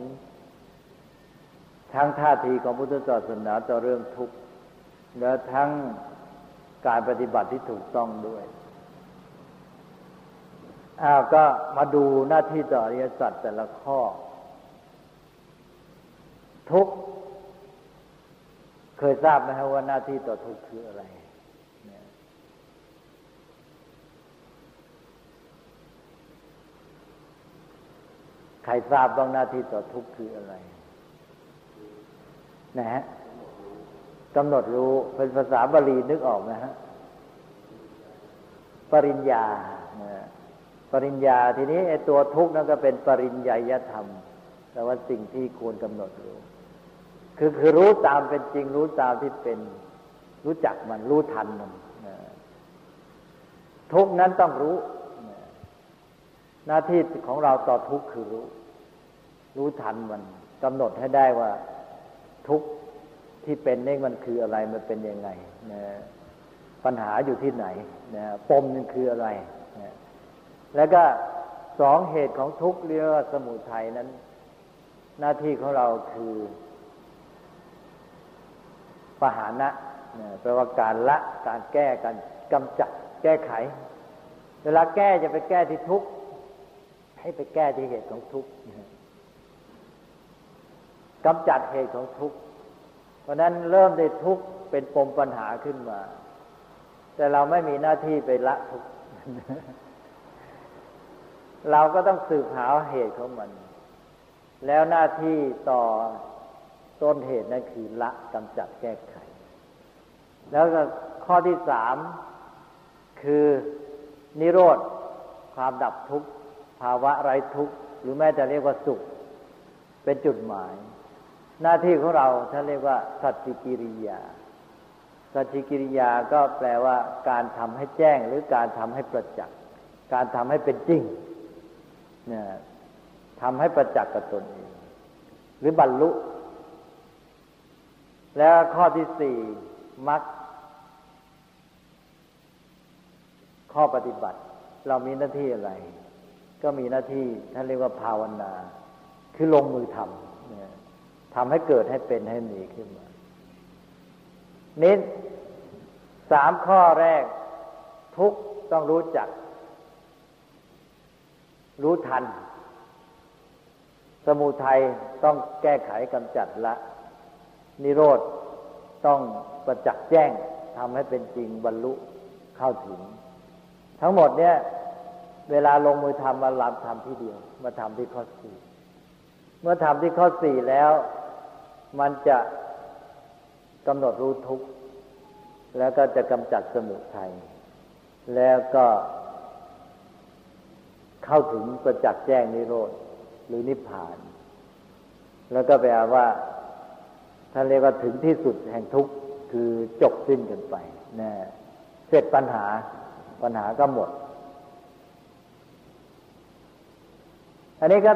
ทั้งท่าทีของพุทธศาสนาต่อเรื่องทุกข์และทั้งการปฏิบัติที่ถูกต้องด้วยอ้าวก็มาดูหน้าที่ต่ออริยสัจแต่ละข้อ ทุก เคยทราบไหมครับว่าหน้าที่ต่อทุกข์คืออะไรใครทราบบ้างหน้าที่ต่อทุกข์คืออะไร นะฮะกำหนดรู้เป็นภาษาบาลีนึกออกนะฮะปริญญาปริญญาทีนี้ไอ้ตัวทุกข์นั่นก็เป็นปริญญายธรรม แต่ว่าสิ่งที่ควรกำหนดรู้ คือคือรู้ตามเป็นจริง รู้ตามที่เป็น รู้จักมันรู้ทันมันทุกนั้นต้องรู้ หน้าที่ของเราต่อทุกคือรู้ รู้ทันมันกำหนดให้ได้ว่าทุกที่เป็นนี่มันคืออะไรมันเป็นยังไงนะปัญหาอยู่ที่ไหนนะปมมันคืออะไรนะแล้วก็สองเหตุของทุกข์เรียกว่าสมุทัยนั้น หน้าที่ของเราคือ ปหานะแปลว่าการละการแก้การกำจัดแก้ไข เวลาแก้จะไปแก้ที่ทุกข์ให้ไปแก้ที่เหตุของทุกข์กำจัดเหตุของทุกข์เพราะนั้นเริ่มได้ทุกข์เป็นปมปัญหาขึ้นมา แต่เราไม่มีหน้าที่ไปละทุกข์เราก็ต้องสืบหาเหตุของมัน แล้วหน้าที่ต่อ ต้นเหตุนั่นคือละกำจัดแก้ไข แล้วก็ข้อที่สามคือนิโรธความดับทุกข์ ภาวะไร้ทุกข์ หรือแม้จะเรียกว่าสุข เป็นจุดหมาย หน้าที่ของเราท่านเรียกว่า สัจจิกิริยา สัจจิกิริยาก็แปลว่า การทำให้แจ้งหรือการทำให้ประจักษ์ การทำให้เป็นจริงเนี่ยทำให้ประจักษ์กับตนเอง หรือบรรลุ แล้วข้อที่สี่มักข้อปฏิบัติ เรามีหน้าที่อะไร ก็มีหน้าที่ท่านเรียกว่าภาวนา คือลงมือทำเนี่ยทำให้เกิดให้เป็นให้มีขึ้นมานิดสามข้อแรก ทุกต้องรู้จัก รู้ทัน สมุทัยต้องแก้ไขกำจัดละ นิโรธต้องประจักษ์แจ้งทำให้เป็นจริงบรรลุเข้าถึง ทั้งหมดเนี่ย เวลาลงมือทำมาลับทำที่เดียว มาทำที่ข้อสี่เมื่อทำที่ข้อสี่แล้ว มันจะกำหนดรู้ทุกข์แล้วก็จะกำจัดสมุทัยแล้วก็เข้าถึงประจักษ์แจ้งนิโรธหรือนิพพาน แล้วก็แปลว่า ท่านเรียกว่าถึงที่สุดแห่งทุกข์คือจบสิ้นกันไปนะเสร็จปัญหาปัญหาก็หมด อันนี้ก็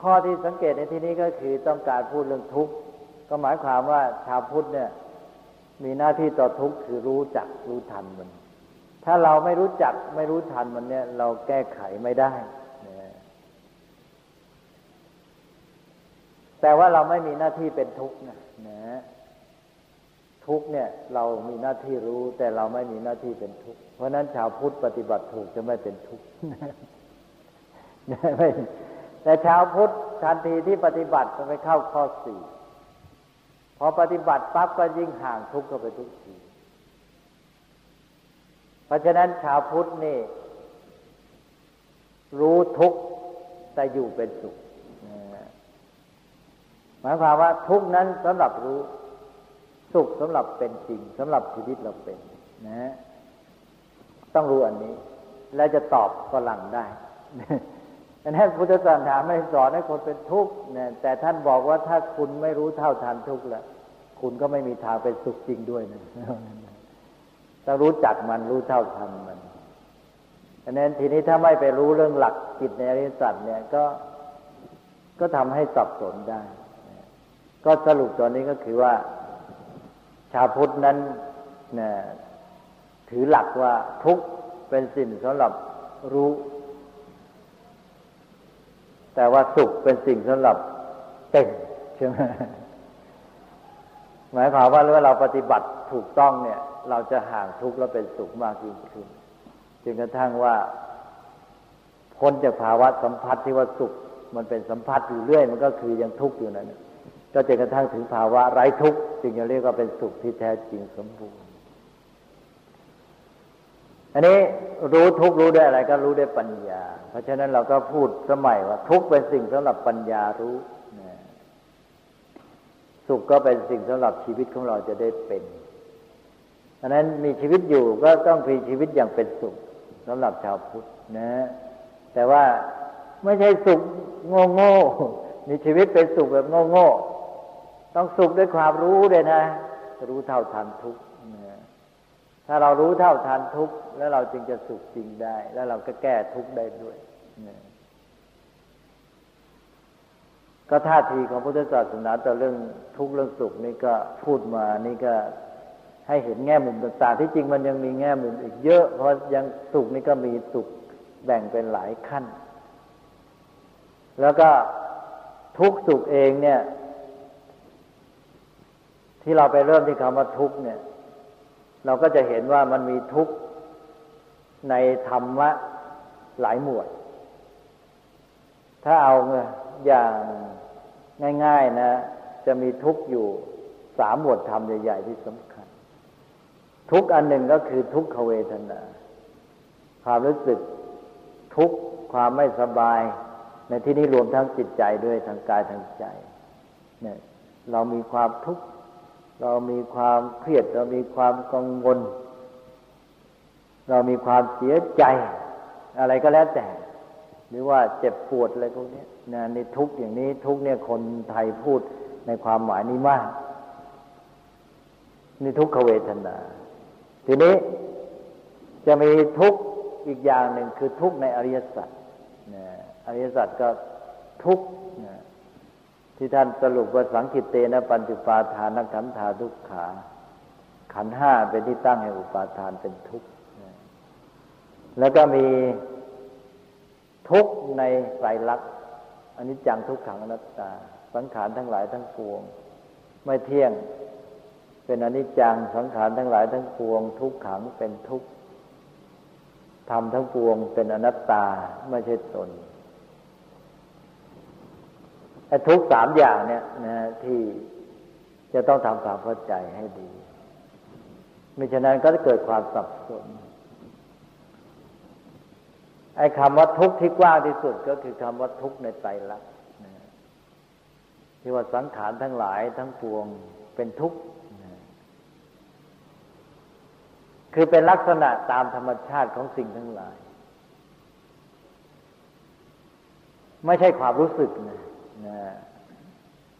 ข้อที่สังเกตในที่นี้ก็คือต้องการพูดเรื่องทุกข์ก็หมายความว่าชาวพุทธเนี่ย มีหน้าที่ต่อทุกข์คือรู้จักรู้ทันมัน ถ้าเราไม่รู้จักไม่รู้ทันมันเนี่ย เราแก้ไขไม่ได้ แต่ว่าเราไม่มีหน้าที่เป็นทุกข์นะนะทุกข์เนี่ยเรามีหน้าที่รู้ แต่เราไม่มีหน้าที่เป็นทุกข์เพราะนั้นชาวพุทธปฏิบัติถูกจะไม่เป็นทุกข์แต่ชาวพุทธทันทีที่ปฏิบัติจะไปเข้าข้อสี่พอปฏิบัติปั๊บก็ยิ่งห่างทุกข์ก็ไปทุกข์ทีเพราะฉะนั้นชาวพุทธนี่ รู้ทุกข์แต่อยู่เป็นสุข หมายความว่าทุกนั้นสำหรับรู้ สุขสำหรับเป็นจริงสำหรับชีวิตเราเป็นนะต้องรู้อันนี้ แล้วจะตอบฝรั่งได้ดังนั้นพุทธศาสนาไม่สอนให้คนเป็นทุกข์นะแต่ท่านบอกว่าถ้าคุณไม่รู้เท่าทันทุกข์แล้วคุณก็ไม่มีทางเป็นสุขจริงด้วยนะต้องรู้จักมันรู้เท่าทันมันดังนั้นทีนี้ถ้าไม่ไปรู้เรื่องหลักจิตในอริยสัจเนี่ยก็ก็ทำให้สับสนได้ ก็สรุปตอนนี้ก็คือว่า ชาวพุทธนั้นนะถือหลักว่าทุกเป็นสิ่งสำหรับรู้ แต่ว่าสุขเป็นสิ่งสำหรับเป็นใช่ไหมหมายความว่าเมื่อเราปฏิบัติถูกต้องเนี่ย เราจะห่างทุกข์แล้วเป็นสุขมากยิ่งขึ้นจนกระทั่งว่าพ้นจากภาวะสัมผัสที่ว่าสุข มันเป็นสัมผัสอยู่เรื่อย มันก็คือยังทุกข์อยู่นั่น ก็จนกระทั่งถึงภาวะไร้ทุกข์จึงจะเรียกว่าเป็นสุขที่แท้จริงสมบูรณ์ อันนี้รู้ทุกข์รู้ได้อะไรก็รู้ได้ปัญญา เพราะฉะนั้นเราก็พูดสมัยว่า ทุกข์เป็นสิ่งสำหรับปัญญารู้สุขก็เป็นสิ่งสำหรับชีวิตของเราจะได้เป็นอันนั้นมีชีวิตอยู่ก็ต้องมีชีวิตอย่างเป็นสุขสำหรับชาวพุทธนะ แต่ว่าไม่ใช่สุขโง่โง่มีชีวิตเป็นสุขแบบโง่โง่ ต้องสุขด้วยความรู้เลยนะ รู้เท่าทันทุกถ้าเรารู้เท่าทันทุกแล้วเราจึงจะสุขจริงได้ แล้วเราก็แก้ทุกได้ด้วยก็ท่าทีของพุทธศาสนาต่อเรื่องทุกเรื่องสุขนี่ก็พูดมานี่ก็ให้เห็นแง่มุมต่างๆ ที่จริงมันยังมีแง่มุมอีกเยอะ เพราะยังสุขนี่ก็มีสุขแบ่งเป็นหลายขั้น แล้วก็ทุกสุขเองเนี่ย ที่เราไปเริ่มที่คำว่าทุกเนี่ย เราก็จะเห็นว่ามันมีทุกในธรรมะหลายหมวด ถ้าเอาอย่างง่าย ๆนะ จะมีทุกอยู่สามหมวดธรรมใหญ่ ๆ ที่สำคัญ ทุกอันหนึ่งก็คือทุกขเวทนา ความรู้สึกทุกความไม่สบาย ในที่นี้รวมทั้งจิตใจด้วยทางกายทางใจเนี่ยเรามีความทุกข์ เรามีความเครียด เรามีความกังวล เรามีความเสียใจ อะไรก็แล้วแต่ หรือว่าเจ็บปวดอะไรพวกนี้นะในทุกอย่างนี้ทุกเนี่ยคนไทยพูดในความหมายนี้มากนี่ทุกขเวทนา ทีนี้จะมีทุกอีกอย่างหนึ่งคือทุกในอริยสัจอริยสัจก็ทุกนะ ที่ท่านสรุปว่าสังคิตเตนะปัญจุปาทานขันธาทุกขา ขันห้าเป็นที่ตั้งแห่งอุปาทานเป็นทุกข์แล้วก็มีทุกข์ในไตรลักษณ์อันนี้จังทุกขังอนัตตา สังขารทั้งหลายทั้งปวง ไม่เที่ยงเป็นอนิจจังสังขารทั้งหลายทั้งปวง ทุกขังเป็นทุกข์ทำทั้งปวงเป็นอนัตตาไม่ใช่ตน ทุกสามอย่างเนี่ยนะที่จะต้องทำความเข้าใจให้ดีไม่ฉะนั้นก็จะเกิดความสับสนไอ้คำว่าทุกข์ที่กว้างที่สุดก็คือคำว่าทุกข์ในใจรักที่ว่าสังขารทั้งหลายทั้งปวงเป็นทุกข์คือเป็นลักษณะตามธรรมชาติของสิ่งทั้งหลาย ไม่ใช่ความรู้สึกนะนะ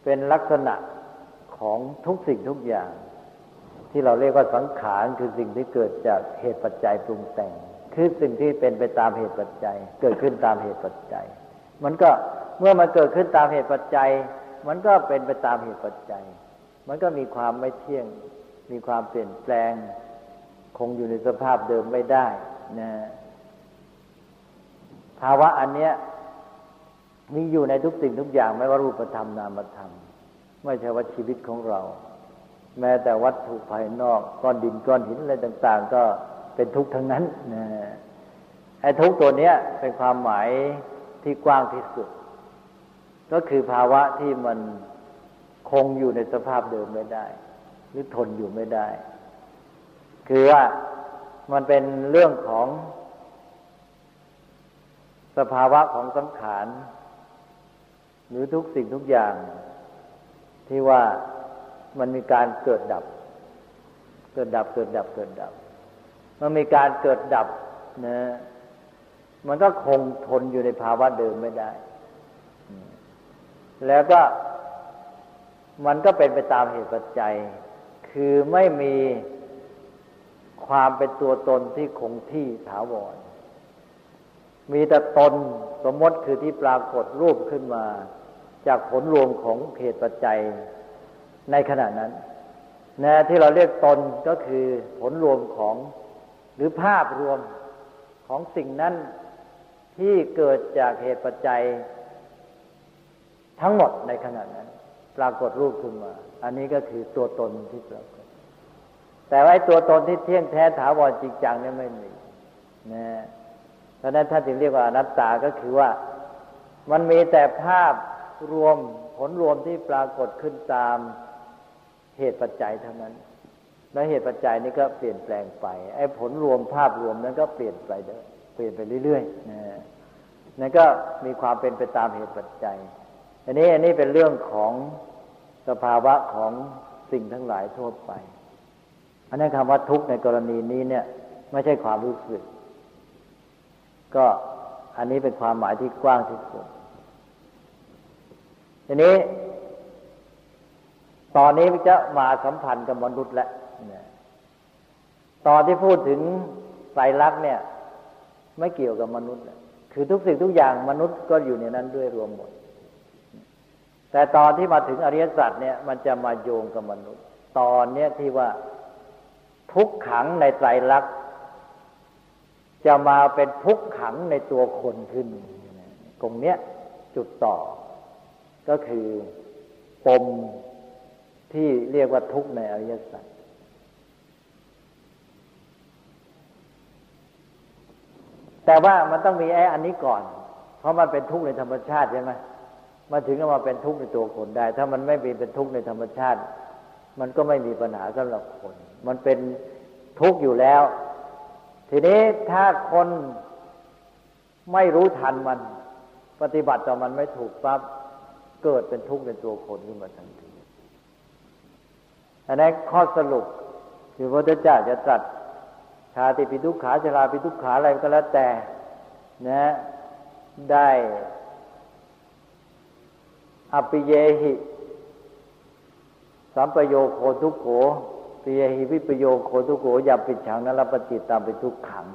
เป็นลักษณะของทุกสิ่งทุกอย่าง ที่เราเรียกว่าสังขารคือสิ่งที่เกิดจากเหตุปัจจัยปรุงแต่ง คือสิ่งที่เป็นไปตามเหตุปัจจัย เกิดขึ้นตามเหตุปัจจัย มันก็เมื่อมันเกิดขึ้นตามเหตุปัจจัย มันก็เป็นไปตามเหตุปัจจัย มันก็มีความไม่เที่ยง มีความเปลี่ยนแปลง คงอยู่ในสภาพเดิมไม่ได้นะภาวะอันเนี้ย มีอยู่ในทุกสิ่งทุกอย่างไม่ว่ารูปธรรมนามธรรม ไม่ใช่ว่าชีวิตของเรา แม้แต่วัตถุภายนอกก้อนดินก้อนหินอะไรต่าง ๆ ก็เป็นทุกข์ทั้งนั้นนะไอ้ทุกข์ตัวเนี้ยเป็นความหมายที่กว้างที่สุด ก็คือภาวะที่มันคงอยู่ในสภาพเดิมไม่ได้ หรือทนอยู่ไม่ได้ คือว่ามันเป็นเรื่องของสภาวะของสังขาร หรือทุกสิ่งทุกอย่าง ที่ว่ามันมีการเกิดดับ เกิดดับเกิดดับเกิดดับ มันมีการเกิดดับนะมันก็คงทนอยู่ในภาวะเดิมไม่ได้ แล้วก็มันก็เป็นไปตามเหตุปัจจัย คือไม่มีความเป็นตัวตนที่คงที่ถาวร มีแต่ตนสมมติคือที่ปรากฏรูปขึ้นมา จากผลรวมของเหตุปัจจัยในขณะนั้นนะที่เราเรียกตนก็คือผลรวมของหรือภาพรวมของสิ่งนั้นที่เกิดจากเหตุปัจจัย ทั้งหมดในขณะนั้น ปรากฏรูปขึ้นมา อันนี้ก็คือตัวตนที่ปรากฏแต่ว่าตัวตนที่เที่ยงแท้ถาวรจริงจังนี่ไม่มีนะเพราะนั้นท่านจึงเรียกว่าอนัตตาก็คือว่ามันมีแต่ภาพ รวมผลรวมที่ปรากฏขึ้นตามเหตุปัจจัยเท่านั้น และเหตุปัจจัยนี้ก็เปลี่ยนแปลงไป ไอ้ผลรวมภาพรวมนั้นก็เปลี่ยนไปเด้อเปลี่ยนไปเรื่อยๆนะนั่นก็มีความเป็นไปตามเหตุปัจจัย อันนี้อันนี้เป็นเรื่องของสภาวะของสิ่งทั้งหลายทั่วไป อันนั้นคำว่าทุกข์ในกรณีนี้เนี่ย ไม่ใช่ความรู้สึก ก็อันนี้เป็นความหมายที่กว้างที่สุด ทีนี้ ตอนนี้จะมาสัมพันธ์กับมนุษย์แล้วตอนที่พูดถึงไตรลักษณ์เนี่ย ไม่เกี่ยวกับมนุษย์คือทุกสิ่งทุกอย่างมนุษย์ก็อยู่ในนั้นด้วยรวมหมด แต่ตอนที่มาถึงอริยสัจเนี่ย มันจะมาโยงกับมนุษย์ ตอนเนี้ยที่ว่าทุกขังในไตรลักษณ์จะมาเป็นทุกขังในตัวคนขึ้นตรงเนี้ยจุดต่อ ก็คือปมที่เรียกว่าทุกข์ในอริยสัจแต่ว่ามันต้องมีไอ้อันนี้ก่อน เพราะมันเป็นทุกข์ในธรรมชาติใช่ไหมมาถึงก็มาเป็นทุกข์ในตัวคนได้ ถ้ามันไม่เป็นทุกข์ในธรรมชาติ มันก็ไม่มีปัญหาสำหรับคน มันเป็นทุกข์อยู่แล้ว ทีนี้ถ้าคนไม่รู้ทันมัน ปฏิบัติต่อมันไม่ถูกปั๊บ เกิดเป็นทุกข์ในตัวคนขึ้นมาทันทีอันนี้ข้อสรุปคือพระเจ้าจะตรัสชาติปิทุกขาชราปิทุกขาอะไรก็แล้วแต่นะได้อภิเยหิสัมปโยโคทุกโขปียหิวิปโยโคทุกโกยับปิดฉังนรปจิตตามไปทุกขัง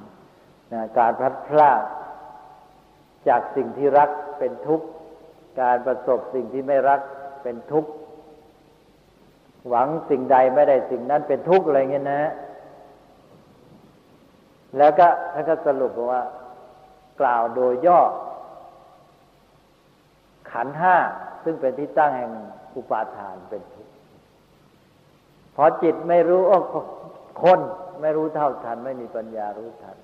นะการพลัดพรากจากสิ่งที่รักเป็นทุกข์ การประสบสิ่งที่ไม่รักเป็นทุกข์ หวังสิ่งใดไม่ได้สิ่งนั้นเป็นทุกข์อะไรเงี้ยนะ แล้วก็ท่านก็สรุปว่า กล่าวโดยย่อ ขันห้าซึ่งเป็นที่ตั้งแห่งอุปาทานเป็นทุกข์พอจิตไม่รู้อคนไม่รู้เท่าทัน ไม่มีปัญญารู้ทัน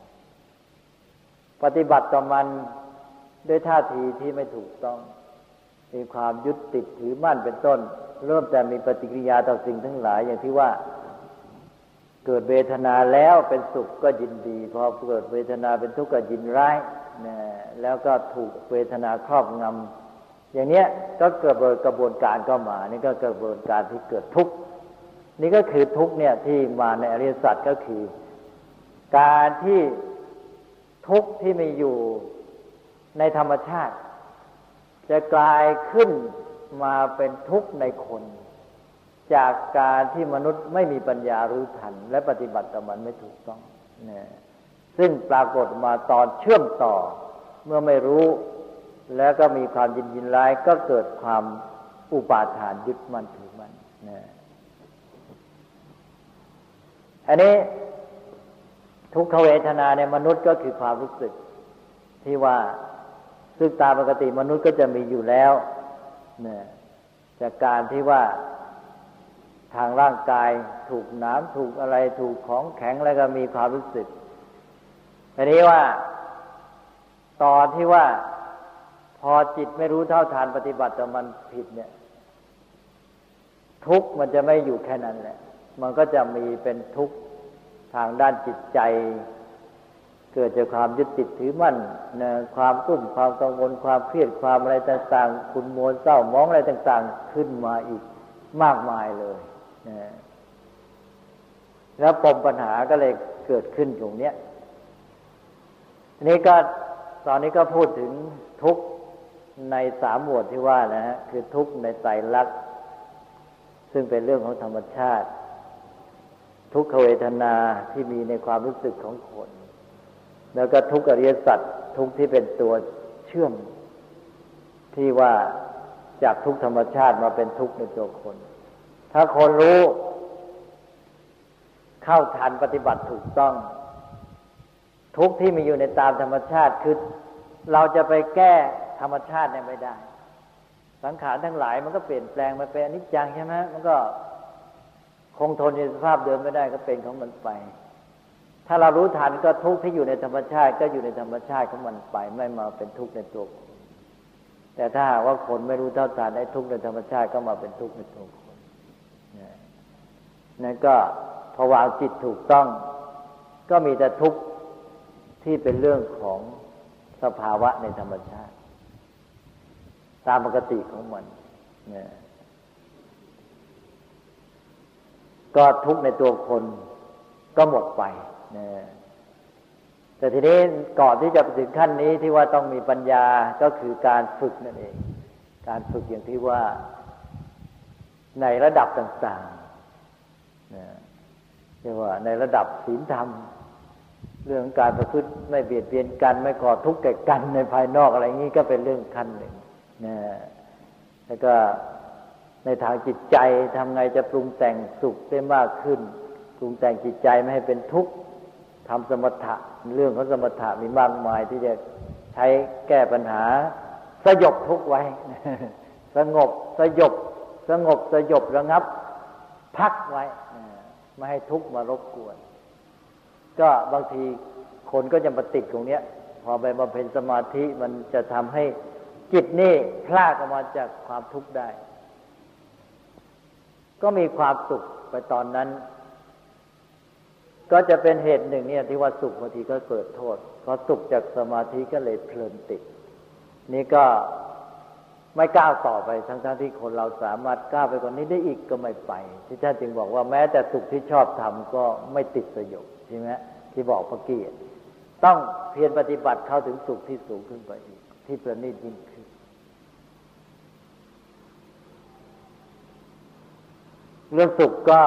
ปฏิบัติต่อมันด้วยท่าทีที่ไม่ถูกต้อง มีความยึดติดถือมั่นเป็นต้น เริ่มแต่มีปฏิกิริยาต่อสิ่งทั้งหลายอย่างที่ว่า เกิดเวทนาแล้วเป็นสุขก็ยินดี พอเกิดเวทนาเป็นทุกข์ก็ยินร้ายนะแล้วก็ถูกเวทนาครอบงำอย่างเนี้ยก็เกิดกระบวนการก็มานี่ก็กระบวนการที่เกิดทุกข์นี่ก็คือทุกข์เนี่ยที่มาในอริยสัจก็คือ การที่ทุกข์ที่มีอยู่ในธรรมชาติ จะกลายขึ้นมาเป็นทุกข์ในคน จากการที่มนุษย์ไม่มีปัญญารู้ทัน และปฏิบัติต่อมันไม่ถูกต้องนี่ยซึ่งปรากฏมาตอนเชื่อมต่อ เมื่อไม่รู้ แล้วก็มีความยินยินร้ายก็เกิดความอุปาทานยึดมันถือมันนี่ยอันนี้ทุกขเวทนาในมนุษย์ก็คือความรู้สึกที่ว่า ซึ่งตามปกติมนุษย์ก็จะมีอยู่แล้วเนี่ยจากการที่ว่าทางร่างกายถูกน้ำถูกอะไรถูกของแข็งแล้วก็มีความรู้สึกอันนี้ว่าตอนที่ว่าพอจิตไม่รู้เท่าทานปฏิบัติแต่มันผิดเนี่ย ทุกมันจะไม่อยู่แค่นั้นแหละ มันก็จะมีเป็นทุกทางด้านจิตใจ เกิดจากความยึดติดถือมั่นนะความกุ้มความกังวลความเครียดความอะไรต่างๆ คุณโมลเศร้ามองอะไรต่างๆ ขึ้นมาอีกมากมายเลยนะแล้วปมปัญหาก็เลยเกิดขึ้นตรงเนี้ยนี้ก็ตอนนี้ก็พูดถึงทุกในสามหมวดที่ว่านะฮะคือทุกในใจรักซึ่งเป็นเรื่องของธรรมชาติ ทุกขเวทนาที่มีในความรู้สึกของคน แล้วก็ทุกอริยสัจทุกที่เป็นตัวเชื่อม ที่ว่าจากทุกธรรมชาติมาเป็นทุกในตัวคน ถ้าคนรู้ เข้าทันปฏิบัติถูกต้อง ทุกที่มีอยู่ในตามธรรมชาติคือเราจะไปแก้ธรรมชาติเนี่ยไม่ได้ สังขารทั้งหลายมันก็เปลี่ยนแปลงมาเป็นอนิจจังใช่ไหมมันก็คงทนในสภาพเดิมไม่ได้ก็เป็นของมันไป ถ้าเรารู้ทันก็ทุกข์ที่อยู่ในธรรมชาติ ก็อยู่ในธรรมชาติของมันไปไม่มาเป็นทุกข์ในตัวคนแต่ถ้าหากว่าคนไม่รู้เท่าทานได้ทุกข์ในธรรมชาติก็มาเป็นทุกข์ในตัวคนนั่นก็พอวางจิตถูกต้อง ก็มีแต่ทุกข์ที่เป็นเรื่องของสภาวะในธรรมชาติ ตามปกติของมันเนี่ยก็ทุกในตัวคนก็หมดไป นะแต่ทีนี้ก่อนที่จะไปถึงขั้นนี้ที่ว่าต้องมีปัญญาก็คือการฝึกนั่นเอง การฝึกอย่างที่ว่าในระดับต่างๆนะเรียกว่าในระดับศีลธรรม เรื่องการประพฤติไม่เบียดเบียนกัน ไม่ก่อทุกข์แก่กันในภายนอกอะไรงี้ก็เป็นเรื่องขั้นหนึ่งนะแล้วก็ในทางจิตใจทำไงจะปรุงแต่งสุขได้มากขึ้น ปรุงแต่งจิตใจไม่ให้เป็นทุกข์ ทำสมถะเรื่องของสมถะมีมากมายที่จะใช้แก้ปัญหา สยบทุกข์ไว้ สงบสยบ สงบสยบระงับ พักไว้ไม่ให้ทุกข์มารบกวน ก็บางทีคนก็จะมาติดตรงเนี้ย พอไปบำเพ็ญสมาธิมันจะทำให้จิตนี่พลากออกมาจากความทุกข์ได้ ก็มีความสุขไปตอนนั้น ก็จะเป็นเหตุหนึ่งเนี่ยที่ว่าสุขบางทีก็เกิดโทษพอสุขจากสมาธิก็เลยเพลินติด นี่ก็ไม่ก้าวต่อไปทั้งๆทที่คนเราสามารถก้าวไปกว่านี้ได้อีกก็ไม่ไป ที่ท่านจึงบอกว่าแม้แต่สุขที่ชอบทำก็ไม่ติดสยบใช่ไหมที่บอกเมื่อกี้ต้องเพียรปฏิบัติเข้าถึงสุขที่สูงขึ้นไปอีก ที่ประณีตยิ่งขึ้น เรื่องสุขก็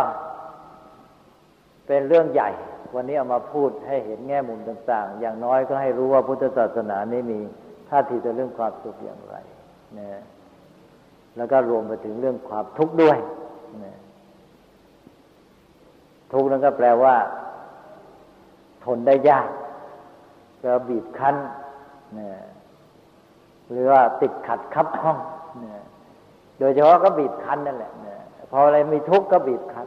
เป็นเรื่องใหญ่ วันนี้เอามาพูดให้เห็นแง่มุมต่าง ๆ อย่างน้อยก็ให้รู้ว่าพุทธศาสนานี้มีท่าทีต่อเรื่องความสุขอย่างไรนะแล้วก็รวมไปถึงเรื่องความทุกข์ด้วยทุกข์นั้นก็แปลว่า ทนได้ยากก็บีบคั้นหรือว่าติดขัดคับข้องโดยเฉพาะก็บีบคั้นนั่นแหละพออะไรมีทุกข์ก็บีบคั้น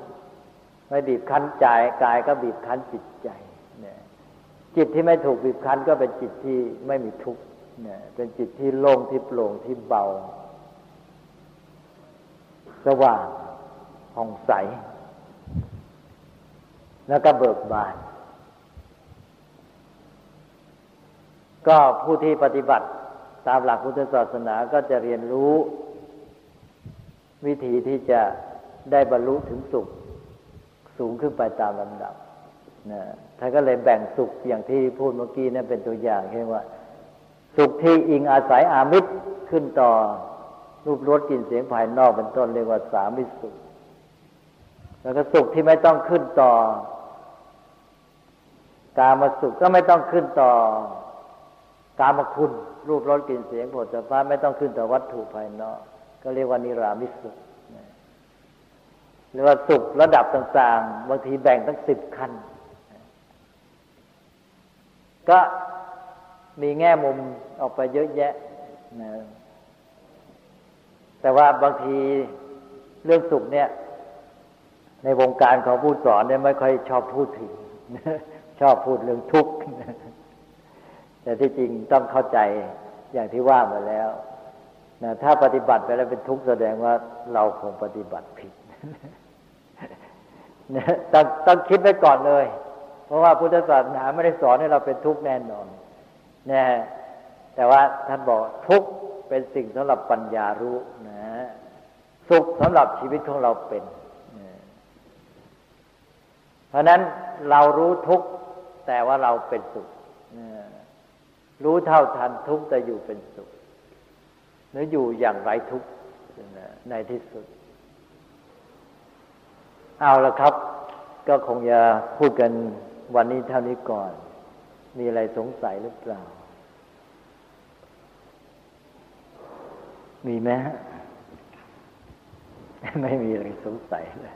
ไม่บีบคั้นใจกายก็บีบคั้นจิตใจเนี่ยจิตที่ไม่ถูกบีบคั้นก็เป็นจิตที่ไม่มีทุกข์เนี่ยเป็นจิตที่โล่งที่โปร่งที่เบา สว่างผ่องใส แล้วก็เบิกบาน ก็ผู้ที่ปฏิบัติตามหลักพุทธศาสนาก็จะเรียนรู้ วิธีที่จะได้บรรลุถึงสุข สูงขึ้นไปตามลำดับนะท่านก็เลยแบ่งสุขอย่างที่พูดเมื่อกี้นั่นเป็นตัวอย่างเช่นว่า สุขที่อิงอาศัยอามิตรขึ้นต่อรูปรสกลิ่นเสียงภายนอกเป็นต้นเรียกว่าสามิสุข แล้วก็สุขที่ไม่ต้องขึ้นต่อ กามาสุขก็ไม่ต้องขึ้นต่อ กามาคุณ รูปรสกลิ่นเสียงผลสะพาไม่ต้องขึ้นต่อวัตถุภายนอก ก็เรียกว่านิรามิสุข หรือว่าสุขระดับต่างๆ บางทีแบ่งตั้งสิบขั้นก็มีแง่มุมออกไปเยอะแยะนะแต่ว่าบางทีเรื่องสุขเนี่ย ในวงการของผู้สอนเนี่ยไม่ค่อยชอบพูดถึง ชอบพูดเรื่องทุกข์แต่ที่จริงต้องเข้าใจอย่างที่ว่ามาแล้วนะถ้าปฏิบัติไปแล้วเป็นทุกข์แสดงว่าเราคงปฏิบัติผิด ต้องต้องคิดไว้ก่อนเลย เพราะว่าพุทธศาสนาไม่ได้สอนให้เราเป็นทุกข์แน่นอนนะแต่ว่าท่านบอกทุกข์เป็นสิ่งสำหรับปัญญารู้นะสุขสำหรับชีวิตของเราเป็น เพราะนั้นเรารู้ทุกข์แต่ว่าเราเป็นสุขรู้เท่าทันทุกข์แต่อยู่เป็นสุขหรืออยู่อย่างไรทุกข์ในที่สุด เอาละครับ ก็คงจะพูดกันวันนี้เท่านี้ก่อน มีอะไรสงสัยหรือเปล่า มีไหมไม่มีอะไรสงสัยเลย